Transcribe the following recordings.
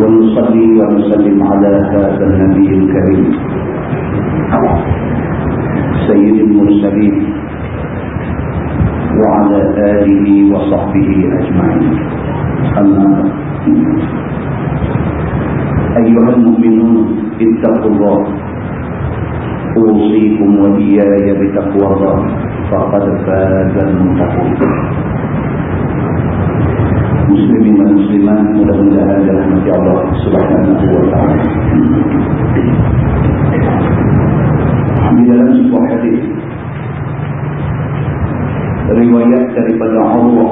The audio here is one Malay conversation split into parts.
ونصلي ونسلم على هذا النبي الكريم. سيد المرسلين وعلى آله وصحبه أجمعين. أما أيها المؤمنون اتقوا الله. أوصيكم وإياي بتقوى الله فقد فاز المتقون. muslimin dan muslimat mudah-mudahan dalam hati Allah subhanahu wa ta'ala. Di dalam sebuah hadis riwayat daripada Allah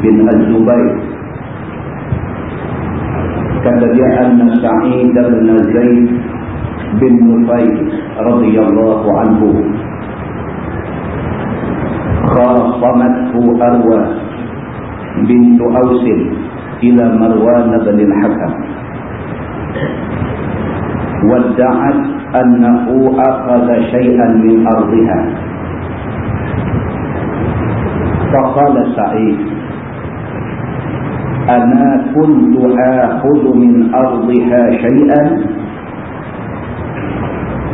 bin Al Zubair, kata dia Al-Nasa'id bin Al-Zayt bin Mufayt radiyallahu anhu khasamatku arwah بنت أوس إلى مروان بن الحكم. وادعت أنه أخذ شيئا من أرضها. فقال سعيد أنا كنت آخذ من أرضها شيئا؟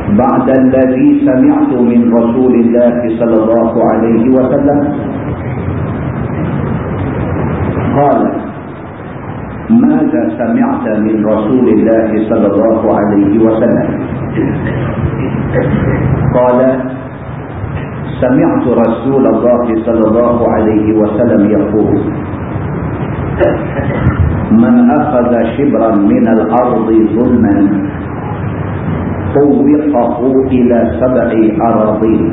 بعد الذي سمعت من رسول الله صلى الله عليه وسلم. قال ماذا سمعت من رسول الله صلى الله عليه وسلم؟ قال سمعت رسول الله صلى الله عليه وسلم يقول من أخذ شبرا من الأرض ظلما طوقه إلى سبع أراضين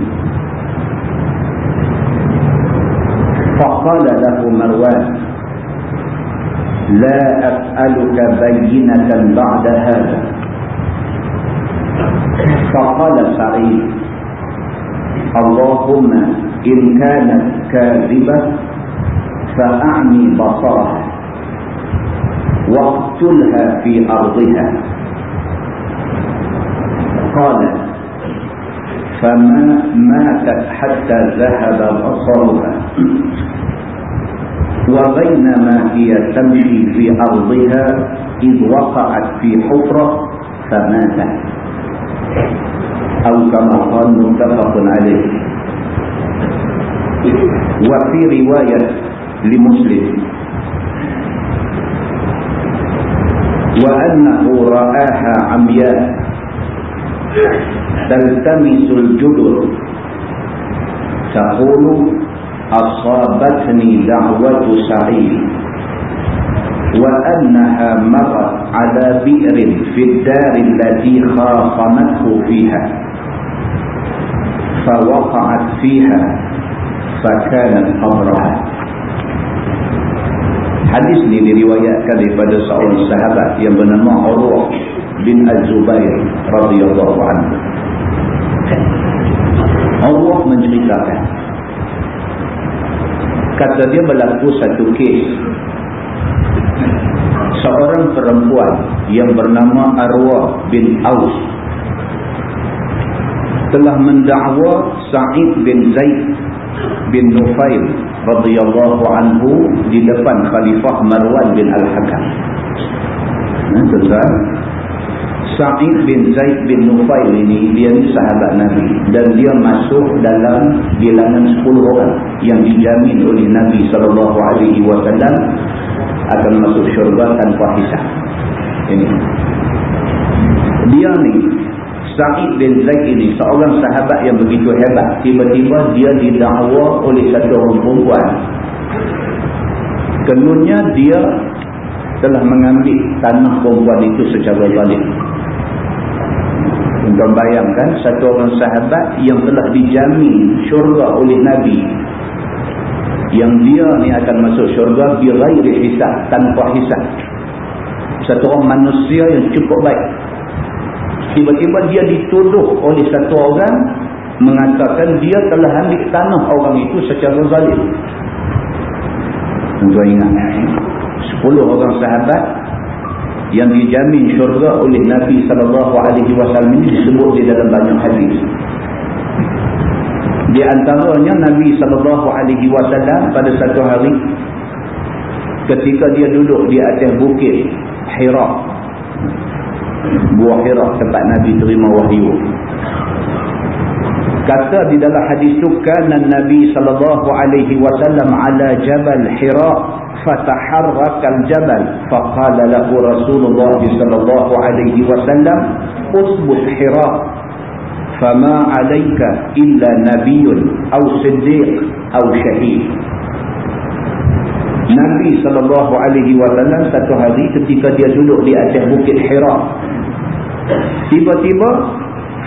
فقال له مروان لا أسألك بينة بعد هذا. فقال سعيد اللهم إن كانت كاذبة فأعني بصرها واقتلها في أرضها. قال فما ماتت حتى ذهب بصرها. وبينما هي تمشي في أرضها إذ وقعت في حفرة فماتت. أو كما قال متفق عليه. وفي رواية لمسلم. وأنه رآها عمياء. تلتمس الجدر. تقول أصابتني دعوة سعيد وأنها مرت على بئر في الدار التي خاصمته فيها فوقعت فيها فكانت قبرها Hadis ini diriwayatkan daripada seorang sahabat yang bernama Urwah bin Az-Zubair radhiyallahu anhu. Allah menceritakan kata dia berlaku satu kes seorang perempuan yang bernama Arwah bin Aus telah mendakwa Sa'id bin Zaid bin Nufail radhiyallahu anhu di depan Khalifah Marwan bin Al-Hakam. Nah, tuan Sa'id bin Zaid bin Nufail ini dia ni sahabat Nabi dan dia masuk dalam bilangan 10 orang yang dijamin oleh Nabi sallallahu alaihi wasallam akan masuk syurga tanpa hisab. Ini. Dia ni Sa'id bin Zaid ini seorang sahabat yang begitu hebat. Tiba-tiba dia didakwa oleh satu orang perempuan. Kemudian dia telah mengambil tanah perempuan itu secara balik. Untuk bayangkan satu orang sahabat yang telah dijamin syurga oleh Nabi. yang dia ni akan masuk syurga birairi hisab tanpa hisab. Satu orang manusia yang cukup baik. Tiba-tiba dia dituduh oleh satu orang mengatakan dia telah ambil tanah orang itu secara zalim. Tuan ingat sepuluh orang sahabat yang dijamin syurga oleh Nabi SAW ini disebut di dalam banyak hadis. Di antaranya Nabi SAW pada satu hari ketika dia duduk di atas bukit Hira buah Hira tempat Nabi terima wahyu. Kata di dalam hadis itu kana Nabi sallallahu alaihi wasallam ala jabal Hira fataharraka al-jabal faqala lahu Rasulullah sallallahu alaihi wasallam usbut Hira fama alayka illa nabiyyun aw siddiq aw syahid Nabi sallallahu alaihi wasallam satu hari ketika dia duduk di atas bukit Hira tiba-tiba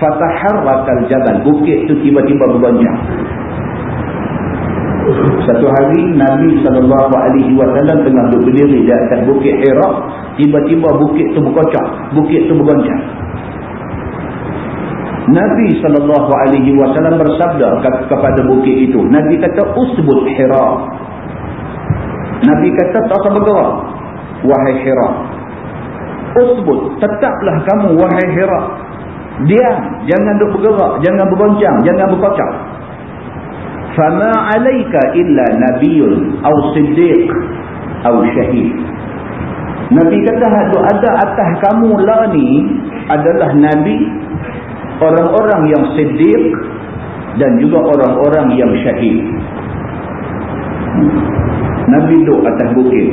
fataharrakal jabal bukit tu tiba-tiba bergoncang satu hari Nabi SAW tengah duduk berdiri di atas bukit Hira tiba-tiba bukit tu berkocak bukit tu bergoncang Nabi SAW bersabda kepada bukit itu Nabi kata usbut Hira. Nabi kata tak usah bergerak wahai Hira. Usbut tetaplah kamu wahai Hira. Diam jangan duk bergerak jangan bergoncang jangan berkocak fama alayka illa nabiyyun aw siddiq aw syahid. Nabi kata hadu ada atas kamu lah ni adalah nabi orang-orang yang siddiq dan juga orang-orang yang syahid. Nabi duduk atas bukit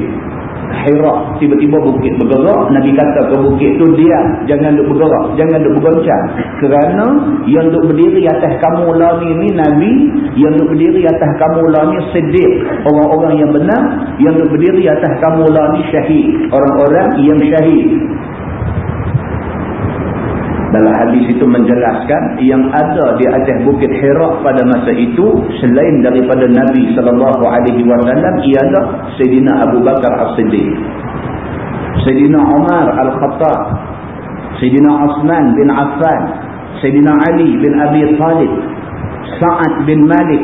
Hira. Tiba-tiba bukit bergerak. Nabi kata ke bukit tu diam. Jangan duk bergerak. Jangan duk bergoncang. Kerana yang duk berdiri atas kamu lah ni, Nabi. Yang duk berdiri atas kamu ni sedih orang-orang yang benar. Yang duk berdiri atas kamu ni syahid. Orang-orang yang syahid dalam hadis itu menjelaskan yang ada di atas bukit Hira pada masa itu selain daripada Nabi sallallahu alaihi wasallam ialah Sayyidina Abu Bakar As-Siddiq. Sayyidina Umar Al-Khattab, Sayyidina Osman bin Affan, Sayyidina Ali bin Abi Talib, Sa'ad bin Malik,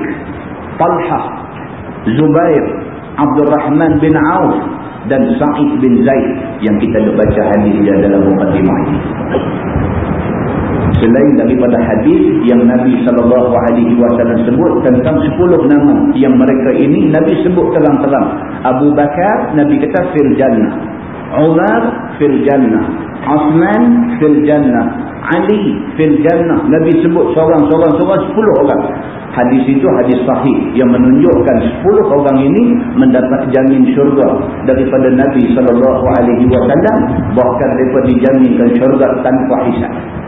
Talha, Zubair, Abdul Rahman bin Auf dan Sa'id bin Zaid yang kita baca hadis di dalam mukadimah ini selain daripada hadis yang Nabi SAW sebut tentang 10 nama yang mereka ini Nabi sebut terang-terang. Abu Bakar Nabi kata fil jannah. Umar fil jannah. Osman fil jannah. Ali fil jannah. Nabi sebut seorang-seorang seorang 10 orang. Hadis itu hadis sahih yang menunjukkan 10 orang ini mendapat jamin syurga daripada Nabi SAW bahkan mereka dijaminkan syurga tanpa hisap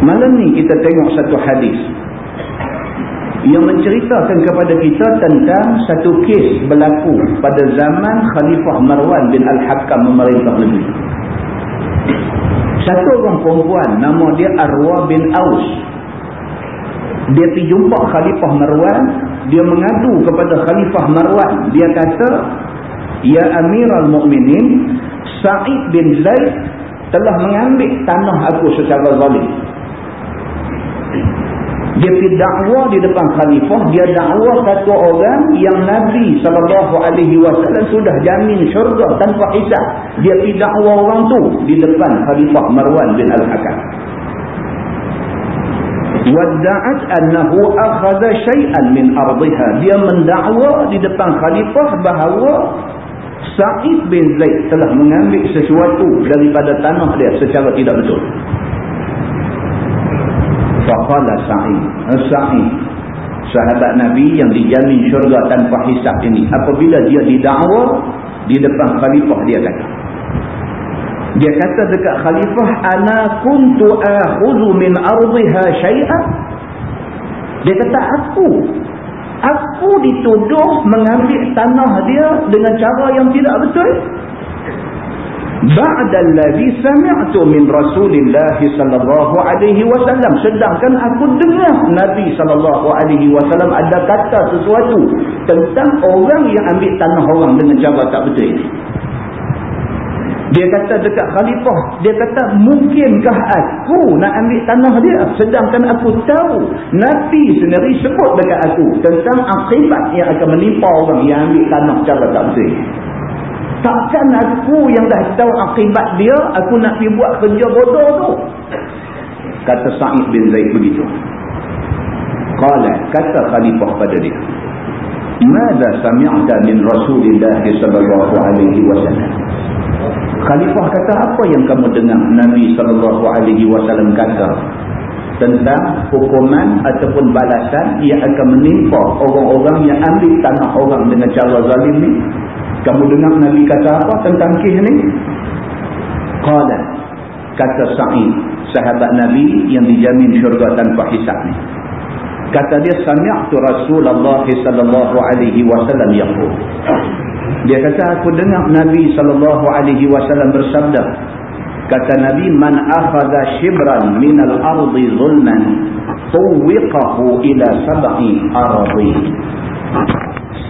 Malam ni kita tengok satu hadis yang menceritakan kepada kita tentang satu kes berlaku pada zaman Khalifah Marwan bin Al-Hakam memerintah negeri. Satu orang perempuan nama dia Arwa bin Aus. Dia pergi jumpa Khalifah Marwan, dia mengadu kepada Khalifah Marwan. Dia kata, "Ya Amirul Mukminin, Sa'id bin Zaid telah mengambil tanah aku secara zalim." Dia pergi dakwa di depan khalifah, dia dakwa satu orang yang Nabi SAW sudah jamin syurga tanpa hisap. Dia pergi dakwa orang tu di depan khalifah Marwan bin Al-Hakam. Wadda'at annahu akhada syai'an min ardiha. Dia mendakwa di depan khalifah bahawa Sa'id bin Zaid telah mengambil sesuatu daripada tanah dia secara tidak betul. Faqala Sa'id. Sa'id. Sahabat Nabi yang dijamin syurga tanpa hisap ini. Apabila dia didakwa di depan khalifah dia kata. Dia kata dekat khalifah. Ana kuntu akhudu min ardiha syai'ah. Dia kata aku. Aku dituduh mengambil tanah dia dengan cara yang tidak betul. Ba'da allazi sami'tu min Rasulillah sallallahu alaihi wasallam. Sedangkan aku dengar Nabi sallallahu alaihi wasallam ada kata sesuatu tentang orang yang ambil tanah orang dengan cara tak betul ini. Dia kata dekat khalifah dia kata mungkinkah aku nak ambil tanah dia? Sedangkan aku tahu Nabi sendiri sebut dekat aku tentang akibat yang akan menimpa orang yang ambil tanah cara tak betul Takkan aku yang dah tahu akibat dia, aku nak pergi buat kerja bodoh tu. Kata Sa'id bin Zaid begitu. Kala, kata khalifah pada dia. Mada sami'ata min Rasulullah sallallahu alaihi wasallam. Khalifah kata apa yang kamu dengar Nabi sallallahu alaihi wasallam kata tentang hukuman ataupun balasan yang akan menimpa orang-orang yang ambil tanah orang dengan cara zalim ni kamu dengar Nabi kata apa tentang kih ni? Qala kata Sa'id, sahabat Nabi yang dijamin syurga tanpa hisab ni. Kata dia sami'tu Rasulullah sallallahu alaihi wasallam yaqul. Dia kata aku dengar Nabi sallallahu alaihi wasallam bersabda. Kata Nabi man akhadha shibran min al-ardi zulman tuwiqahu ila sab'i ardi.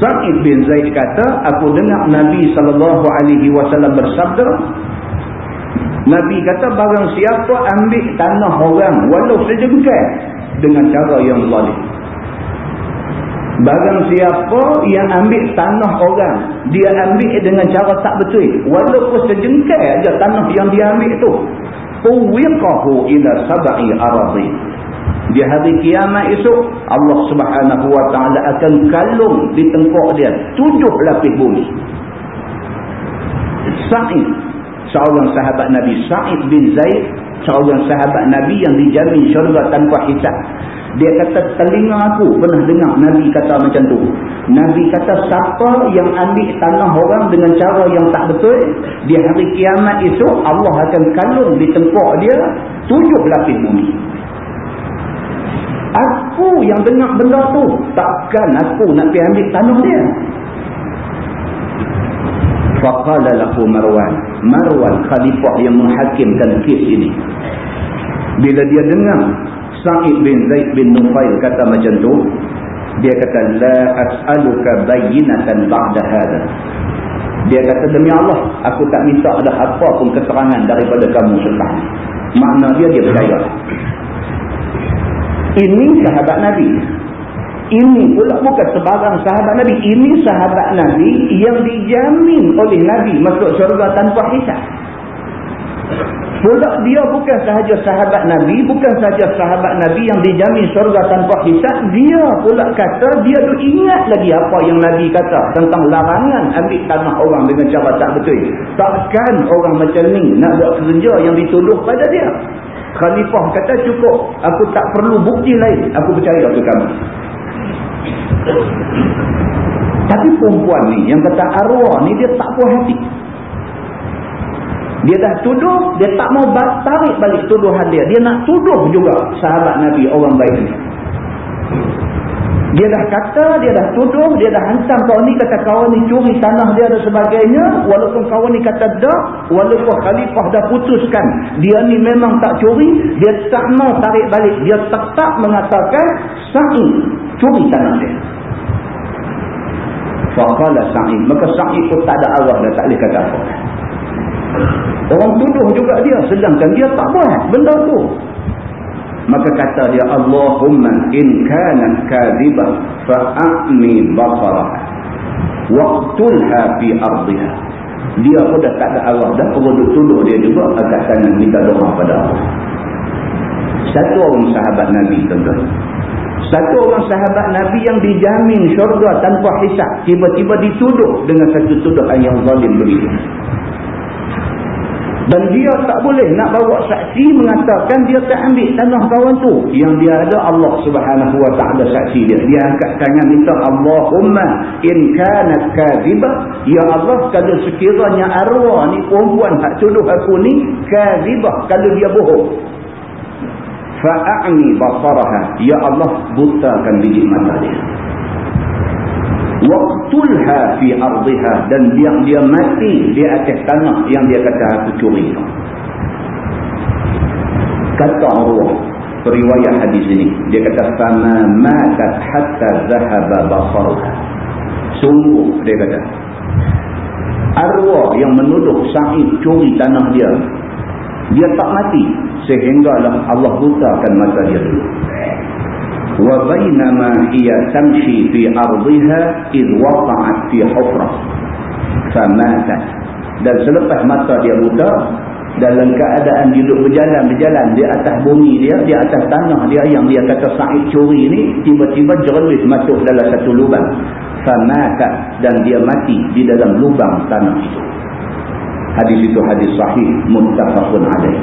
Sa'id bin Zaid kata, aku dengar Nabi SAW bersabda, Nabi kata, barang siapa ambil tanah orang, walau sejengkal, dengan cara yang zalim. Barang siapa yang ambil tanah orang, dia ambil dengan cara tak betul. Walaupun sejengkal aja tanah yang dia ambil tu. Uwiqahu ila sab'i aradhi. Di hari kiamat esok Allah subhanahu wa ta'ala akan kalung di tengkok dia tujuh lapis bumi. Sa'id seorang sahabat Nabi Sa'id bin Zaid seorang sahabat Nabi yang dijamin syurga tanpa hisap. Dia kata telinga aku pernah dengar Nabi kata macam tu. Nabi kata siapa yang ambil tanah orang dengan cara yang tak betul di hari kiamat esok Allah akan kalung di tengkok dia tujuh lapis bumi Aku yang dengar benda tu. Takkan aku nak pergi ambil tanah dia. Faqala lahu Marwan. Marwan khalifah yang menghakimkan kes ini. Bila dia dengar Sa'id bin Zaid bin Nufail kata macam tu. Dia kata, La as'aluka bayinatan ba'da hadha. Dia kata, demi Allah, aku tak minta ada apa pun keterangan daripada kamu selepas. Makna dia, dia percaya. Ini sahabat Nabi. Ini pula bukan sebarang sahabat Nabi. Ini sahabat Nabi yang dijamin oleh Nabi masuk syurga tanpa hisap. Pula dia bukan sahaja sahabat Nabi, bukan sahaja sahabat Nabi yang dijamin syurga tanpa hisap. Dia pula kata, dia tu ingat lagi apa yang Nabi kata tentang larangan ambil tanah orang dengan cara tak betul. Takkan orang macam ni nak buat kerja yang dituduh pada dia. Khalifah kata cukup. Aku tak perlu bukti lain. Aku percaya ke kamu. Tapi perempuan ni yang kata arwah ni dia tak puas hati. Dia dah tuduh, dia tak mau tarik balik tuduhan dia. Dia nak tuduh juga sahabat Nabi orang baik ni. Dia dah kata, dia dah tuduh, dia dah hantar kawan ni kata kawan ni curi tanah dia dan sebagainya. Walaupun kawan ni kata dah, walaupun khalifah dah putuskan. Dia ni memang tak curi, dia tak mau tarik balik. Dia tetap mengatakan Sa'id curi tanah dia. Faqala Sa'id. Maka Sa'id pun tak ada arah dan tak boleh kata apa. Orang tuduh juga dia sedangkan dia tak buat benda tu maka kata dia Allahumma in kanat kadhibah fa'ami basaraha waqtulha fi ardiha. Dia pun dah tak ada arah dah perlu tuduh dia juga agak kanan minta doa pada Allah. Satu orang sahabat Nabi tuan-tuan. Satu orang sahabat Nabi yang dijamin syurga tanpa hisap tiba-tiba dituduh dengan satu tuduhan yang zalim begitu dan dia tak boleh nak bawa saksi mengatakan dia tak ambil tanah kawan tu. Yang dia ada Allah subhanahu wa ta'ala saksi dia. Dia angkat tangan minta Allahumma in kanat kadhibah. Ya Allah kalau sekiranya arwah ni perempuan tak tuduh aku ni kadhibah kalau dia bohong. Fa'a'ni basaraha. Ya Allah butakan biji mata dia. Waqtulha fi ardiha dan biar dia mati di atas tanah yang dia kata aku curi. Kata Allah periwayat hadis ini. Dia kata fama matat hatta zahaba basarha. Sungguh dia kata. Arwah yang menuduh Sa'id curi tanah dia dia tak mati sehinggalah Allah butakan mata dia dulu hiya tamshi fi ardhiha id waqa'at fi hufrah. Famatat dan selepas mata dia buta dalam keadaan duduk berjalan-berjalan di atas bumi dia di atas tanah dia yang dia kata Sa'id curi ni tiba-tiba jerelis masuk dalam satu lubang. Famatat dan dia mati di dalam lubang tanah itu. Hadis itu hadis sahih muttafaqun alaih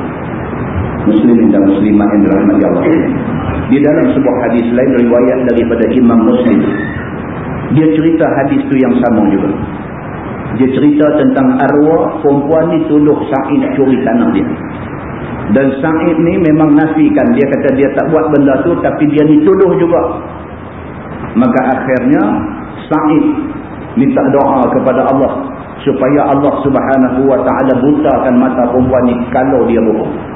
muslimin dan muslimat yang dirahmati Allah. Di dalam sebuah hadis lain riwayat daripada Imam Muslim. Dia cerita hadis tu yang sama juga. Dia cerita tentang arwah perempuan ni tuduh Sa'id curi tanah dia. Dan Sa'id ni memang nafikan. Dia kata dia tak buat benda tu tapi dia ni tuduh juga. Maka akhirnya Sa'id minta doa kepada Allah supaya Allah subhanahu wa ta'ala butakan mata perempuan ni kalau dia bohong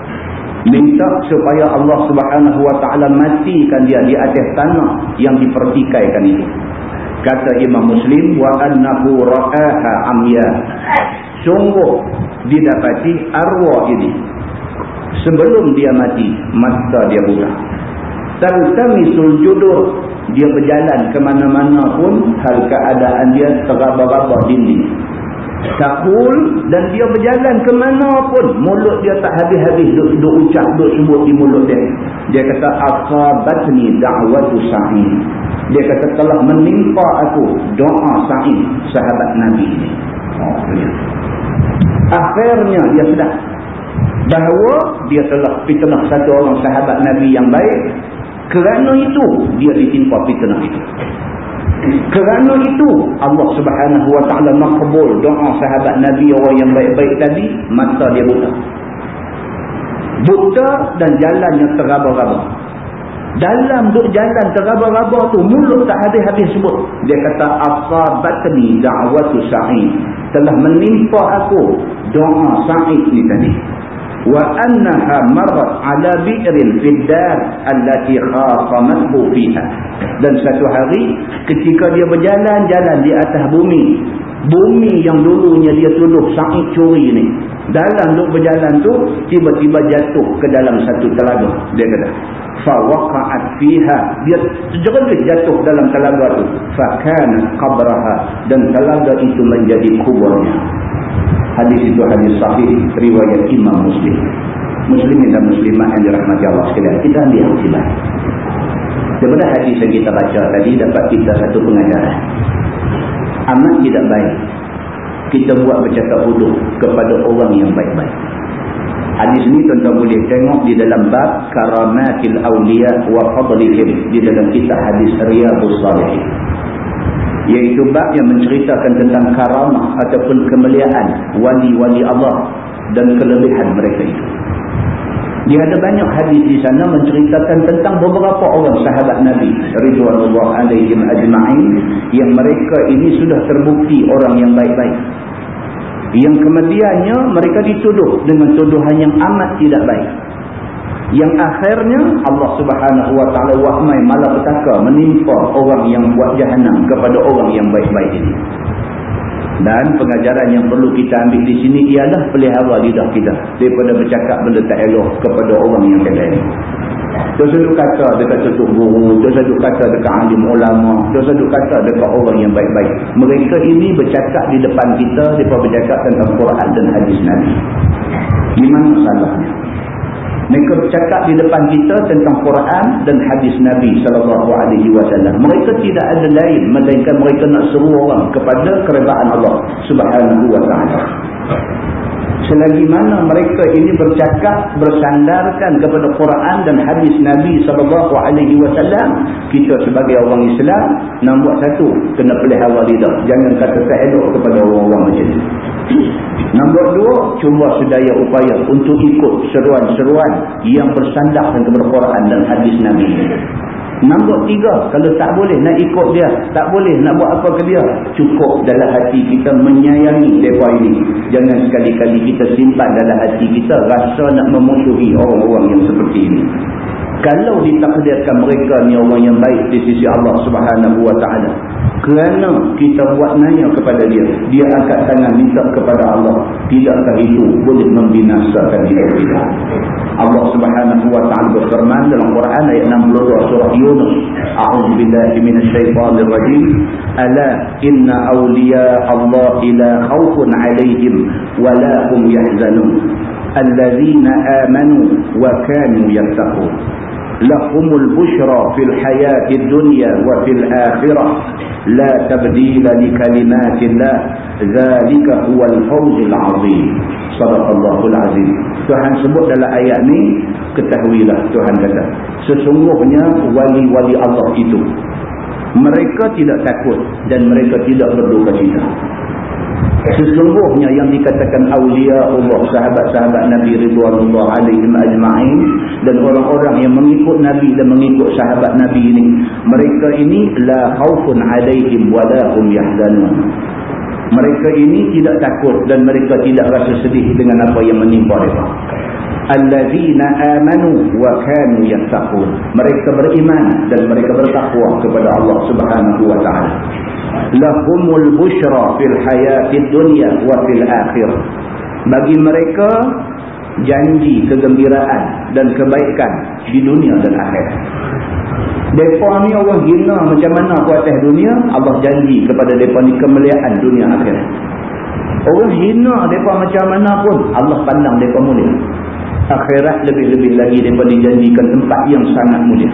minta supaya Allah subhanahu wa ta'ala matikan dia di atas tanah yang dipertikaikan itu. Kata Imam Muslim wa annahu ra'aha amya. Sungguh didapati arwah ini. Sebelum dia mati mata dia buta. Taltamisul judur dia berjalan ke mana-mana pun hal keadaan dia teraba-raba dinding takul dan dia berjalan ke mana pun mulut dia tak habis-habis duk, duk ucap duk sebut di mulut dia. Dia kata asabatni da'watu sa'in dia kata telah menimpa aku doa sa'in sahabat Nabi ini. Oh, akhirnya dia sedar bahawa dia telah fitnah satu orang sahabat Nabi yang baik. Kerana itu dia ditimpa fitnah itu kerana itu Allah subhanahu wa ta'ala makbul doa sahabat Nabi orang yang baik-baik tadi mata dia buta. Buta dan jalannya teraba-raba. Dalam jalan teraba-raba tu mulut tak habis-habis sebut. Dia kata asabatni da'watu sa'id. Telah menimpa aku doa sa'id ni tadi wa annaha marrat ala bi'rin fid dar allati khasamathu fiha. Dan satu hari ketika dia berjalan-jalan di atas bumi bumi yang dulunya dia tuduh Sa'id curi ni dalam duk berjalan tu tiba-tiba jatuh ke dalam satu telaga. Dia kata fa waqa'at fiha. Dia terjerit jatuh dalam telaga tu. Fa kana qabraha. Dan telaga itu menjadi kuburnya Hadis itu hadis sahih riwayat Imam Muslim. Muslimin dan muslimat yang dirahmati Allah sekalian. Kita ambil hatilah. Daripada hadis yang kita baca tadi dapat kita satu pengajaran. Amat tidak baik. Kita buat bercakap bodoh kepada orang yang baik-baik. Hadis ini tuan-tuan boleh tengok di dalam bab karamatil awliya wa fadlihim. Di dalam kitab hadis Riyadus Salihin iaitu bab yang menceritakan tentang karamah ataupun kemuliaan wali-wali Allah dan kelebihan mereka itu. Dia ada banyak hadis di sana menceritakan tentang beberapa orang sahabat Nabi Ridwanullah alaihim ajma'in yang mereka ini sudah terbukti orang yang baik-baik. Yang kemudiannya mereka dituduh dengan tuduhan yang amat tidak baik yang akhirnya Allah subhanahu wa ta'ala wahmai malapetaka menimpa orang yang buat jahanam kepada orang yang baik-baik ini. Dan pengajaran yang perlu kita ambil di sini ialah pelihara lidah kita daripada bercakap benda tak elok kepada orang yang ini. Dosa duk kata dekat tutup guru dosa duk kata dekat alim ulama dosa duk kata dekat orang yang baik-baik. Mereka ini bercakap di depan kita mereka bercakap tentang Quran dan hadis Nabi. Di mana salahnya mereka bercakap di depan kita tentang Quran dan hadis Nabi sallallahu alaihi wasallam. Mereka tidak ada lain melainkan mereka nak seru orang kepada keredaan Allah Subhanahu wa taala. Selagi mana mereka ini bercakap bersandarkan kepada Quran dan hadis Nabi sallallahu alaihi wasallam, kita sebagai orang Islam nak buat satu, kena pelihara lidah. Jangan kata tak elok kepada orang-orang macam ni. Nombor dua, cuba sedaya upaya untuk ikut seruan-seruan yang bersandarkan kepada Quran dan hadis Nabi. Nombor tiga, kalau tak boleh nak ikut dia, tak boleh nak buat apa ke dia, cukup dalam hati kita menyayangi mereka ini. Jangan sekali-kali kita simpan dalam hati kita rasa nak memusuhi orang-orang yang seperti ini. Kalau ditakdirkan mereka ni orang yang baik di sisi Allah subhanahu wa ta'ala. Kerana kita buat nanya kepada dia, dia angkat tangan minta kepada Allah. Tidakkah itu boleh membinasakan dia? Allah subhanahu wa ta'ala berfirman dalam Quran ayat 62 surah Yunus. A'udhu billahi minasyaitanir rajim. Ala inna awliya Allah ila khawfun alaihim walahum yahzanun. Allazina amanu wa kanu yattaqun lahumul bushra fil hayati dunya wa fil akhirah la tabdila li kalimatillah zalika huwal fawzul azim subhanallahul azim. Tuhan sebut dalam ayat ni ketahuilah Tuhan kata sesungguhnya wali-wali Allah itu mereka tidak takut dan mereka tidak berduka cita. Sesungguhnya yang dikatakan awliya Allah, sahabat-sahabat Nabi Ridwanullah alaihim ajma'in dan orang-orang yang mengikut Nabi dan mengikut sahabat Nabi ini. Mereka ini la khawfun alaihim walahum yahzanun. Mereka ini tidak takut dan mereka tidak rasa sedih dengan apa yang menimpa mereka. Allazina amanu wa kanu yattaqun. Mereka beriman dan mereka bertakwa kepada Allah Subhanahu wa taala lahumul bushra fil hayatid dunya wa fil akhirah bagi mereka janji kegembiraan dan kebaikan di dunia dan akhirat. Mereka ni orang hina macam mana ku atas dunia? Allah janji kepada mereka ni kemuliaan dunia akhirat. Orang hina mereka macam mana pun Allah pandang mereka mulia. Akhirat lebih-lebih lagi mereka dijanjikan tempat yang sangat mulia.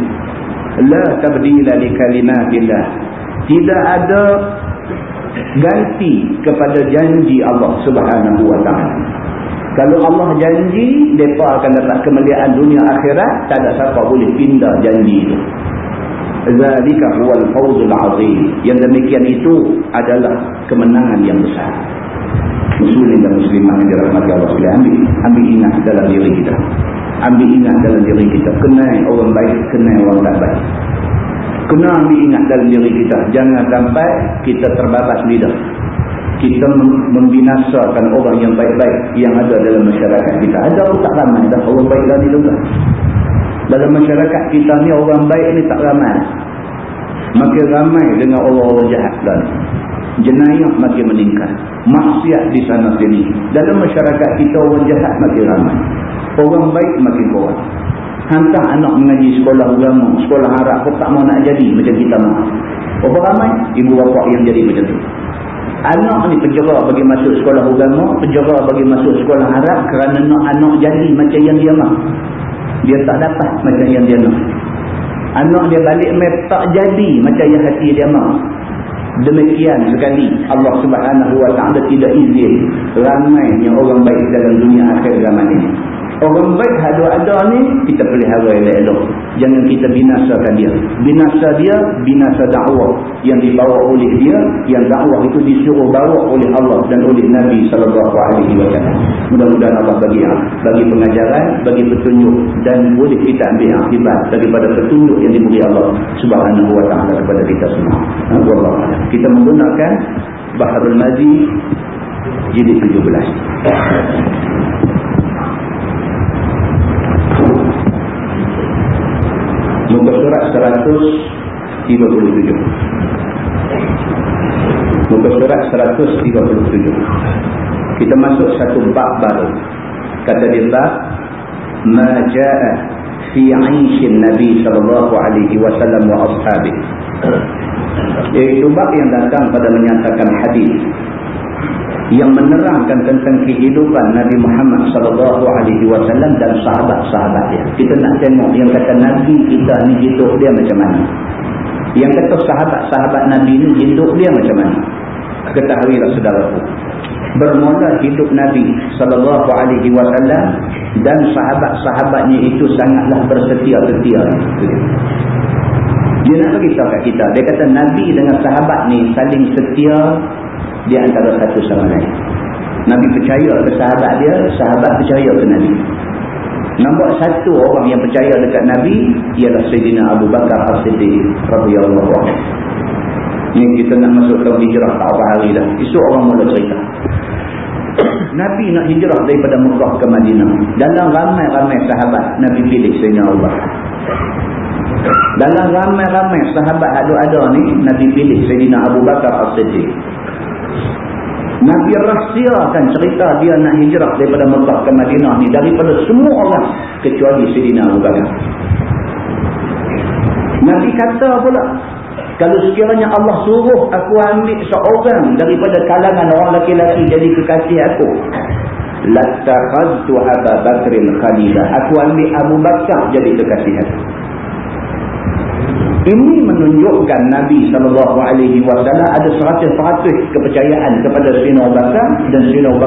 La tabdila li kalimatillah tidak ada ganti kepada janji Allah subhanahu wa ta'ala. Kalau Allah janji, mereka akan dapat kemuliaan dunia akhirat, tak ada siapa boleh pindah janji itu. Zalika huwal fawzul azim. Yang demikian itu adalah kemenangan yang besar. Muslim dan muslimah yang dirahmati Allah sekalian ambil, ambil ingat dalam diri kita. Ambil ingat dalam diri kita. Kenal orang baik, kenal orang tak baik. Kena ambil ingat dalam diri kita. Jangan sampai kita terbatas lidah. Kita membinasakan orang yang baik-baik yang ada dalam masyarakat kita. Ada pun tak ramai dah orang baik tadi juga. Dalam masyarakat kita ni orang baik ni tak ramai. Makin ramai dengan orang-orang jahat dan jenayah makin meningkat. Maksiat di sana sini. Dalam masyarakat kita orang jahat makin ramai. Orang baik makin kurang hantar anak mengaji sekolah ulama, sekolah harap pun tak mau nak jadi macam kita mahu. Berapa ramai ibu bapa yang jadi macam tu? Anak ni penjara bagi masuk sekolah agama, penjara bagi masuk sekolah harap kerana nak anak jadi macam yang dia mahu. Dia tak dapat macam yang dia mahu. Anak dia balik mai tak jadi macam yang hati dia mahu. Demikian sekali Allah Subhanahu Wa Taala tidak izin ramainya orang baik dalam dunia akhir zaman ini. Orang baik hadu ada ni, kita pelihara elok-elok. Jangan kita binasakan dia. Binasa dia, binasa dakwah yang dibawa oleh dia, yang dakwah itu disuruh bawa oleh Allah dan oleh Nabi SAW. Mudah-mudahan Allah bagi bagi pengajaran, bagi petunjuk dan boleh kita ambil akibat daripada petunjuk yang diberi Allah Subhanahu Wa Taala kepada kita semua. Allah. Kita menggunakan Baharul Mazi jilid 17. Muka surat 137 muka surat 137 kita masuk satu bab baru. Kata dia bab maja'a fi 'aishin nabi sallallahu alaihi wasallam wa ashabi iaitu bab yang datang pada menyatakan hadis yang menerangkan tentang kehidupan Nabi Muhammad sallallahu alaihi wasallam dan sahabat-sahabat dia. Kita nak tengok yang kata Nabi kita ni hidup dia macam mana. Yang kata sahabat-sahabat Nabi ni hidup dia macam mana. Ketahuilah saudaraku. Bermula hidup Nabi sallallahu alaihi wasallam dan sahabat-sahabatnya itu sangatlah bersetia-setia. Dia nak beritahu kat kita. Dia kata Nabi dengan sahabat ni saling setia di antara satu sama lain. Nabi percaya ke sahabat dia, sahabat percaya ke Nabi. Nombor satu orang yang percaya dekat Nabi ialah Sayyidina Abu Bakar As-Siddiq radhiyallahu anhu. Ini kita nak masuk tahun hijrah tak apa hari dah. Esok orang mula cerita. Nabi nak hijrah daripada Mekah ke Madinah. Dalam ramai-ramai sahabat Nabi pilih Sayyidina Abu Bakar. Dalam ramai-ramai sahabat ada-ada ni Nabi pilih Sayyidina Abu Bakar As-Siddiq. Nabi rahsiakan cerita dia nak hijrah daripada Mekah ke Madinah ni daripada semua orang kecuali Sayyidina Abu Bakar. Nabi kata pula kalau sekiranya Allah suruh aku ambil seorang daripada kalangan orang laki-laki jadi kekasih aku lattakhadtu Abu Bakrin khalila aku ambil Abu Bakar jadi kekasih aku ini menunjukkan Nabi SAW ada 100% kepercayaan kepada Sina Abu Bakar dan Sina 100%,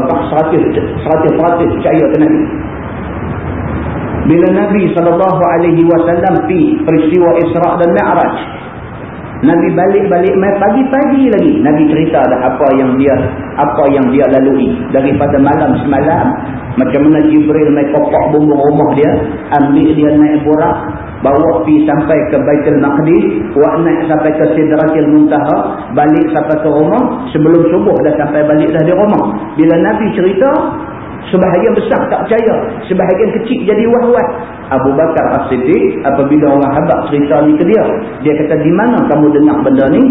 100% percaya ke Nabi. Bila Nabi SAW pergi peristiwa Isra' dan Mi'raj. Nabi balik-balik pagi-pagi lagi. Nabi cerita dah apa yang dia apa yang dia lalui. Daripada malam semalam. Macam mana Jibril mai kopak bumbung rumah dia. Ambil dia naik borak bawa pi sampai ke Baitul Maqdis wa naik sampai ke Sidratil Muntaha balik sampai ke rumah sebelum subuh dah sampai balik dah di rumah bila Nabi cerita sebahagian besar tak percaya. Sebahagian kecil jadi wah-wah. Abu Bakar As-Siddiq apabila orang habak cerita ni ke dia dia kata di mana kamu dengar benda ni?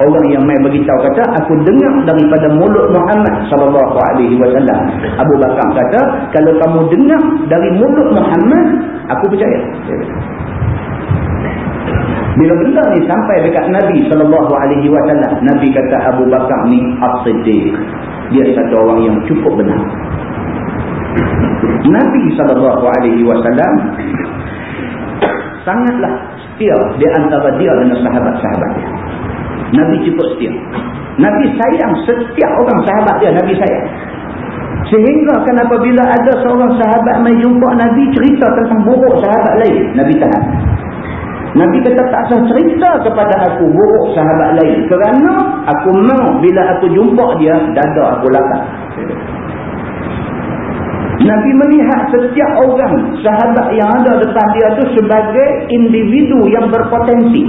Orang yang mai beritahu kata aku dengar daripada mulut Muhammad wasallam. Abu Bakar kata kalau kamu dengar dari mulut Muhammad aku percaya. Bila benda ni sampai dekat Nabi wasallam, Nabi kata Abu Bakar ni as-siddiq. Dia satu orang yang cukup benar. Nabi sallallahu alaihi wasallam sangatlah setia di antara dia dengan sahabat-sahabat dia. Nabi cukup setia. Nabi sayang setiap orang sahabat dia, Nabi sayang. Sehingga kan apabila ada seorang sahabat mai jumpa Nabi cerita tentang buruk sahabat lain, Nabi tahan. Nabi kata tak usah cerita kepada aku buruk sahabat lain. Kerana aku mau bila aku jumpa dia, dada aku lapar. Nabi melihat setiap orang sahabat yang ada depan dia tu sebagai individu yang berpotensi.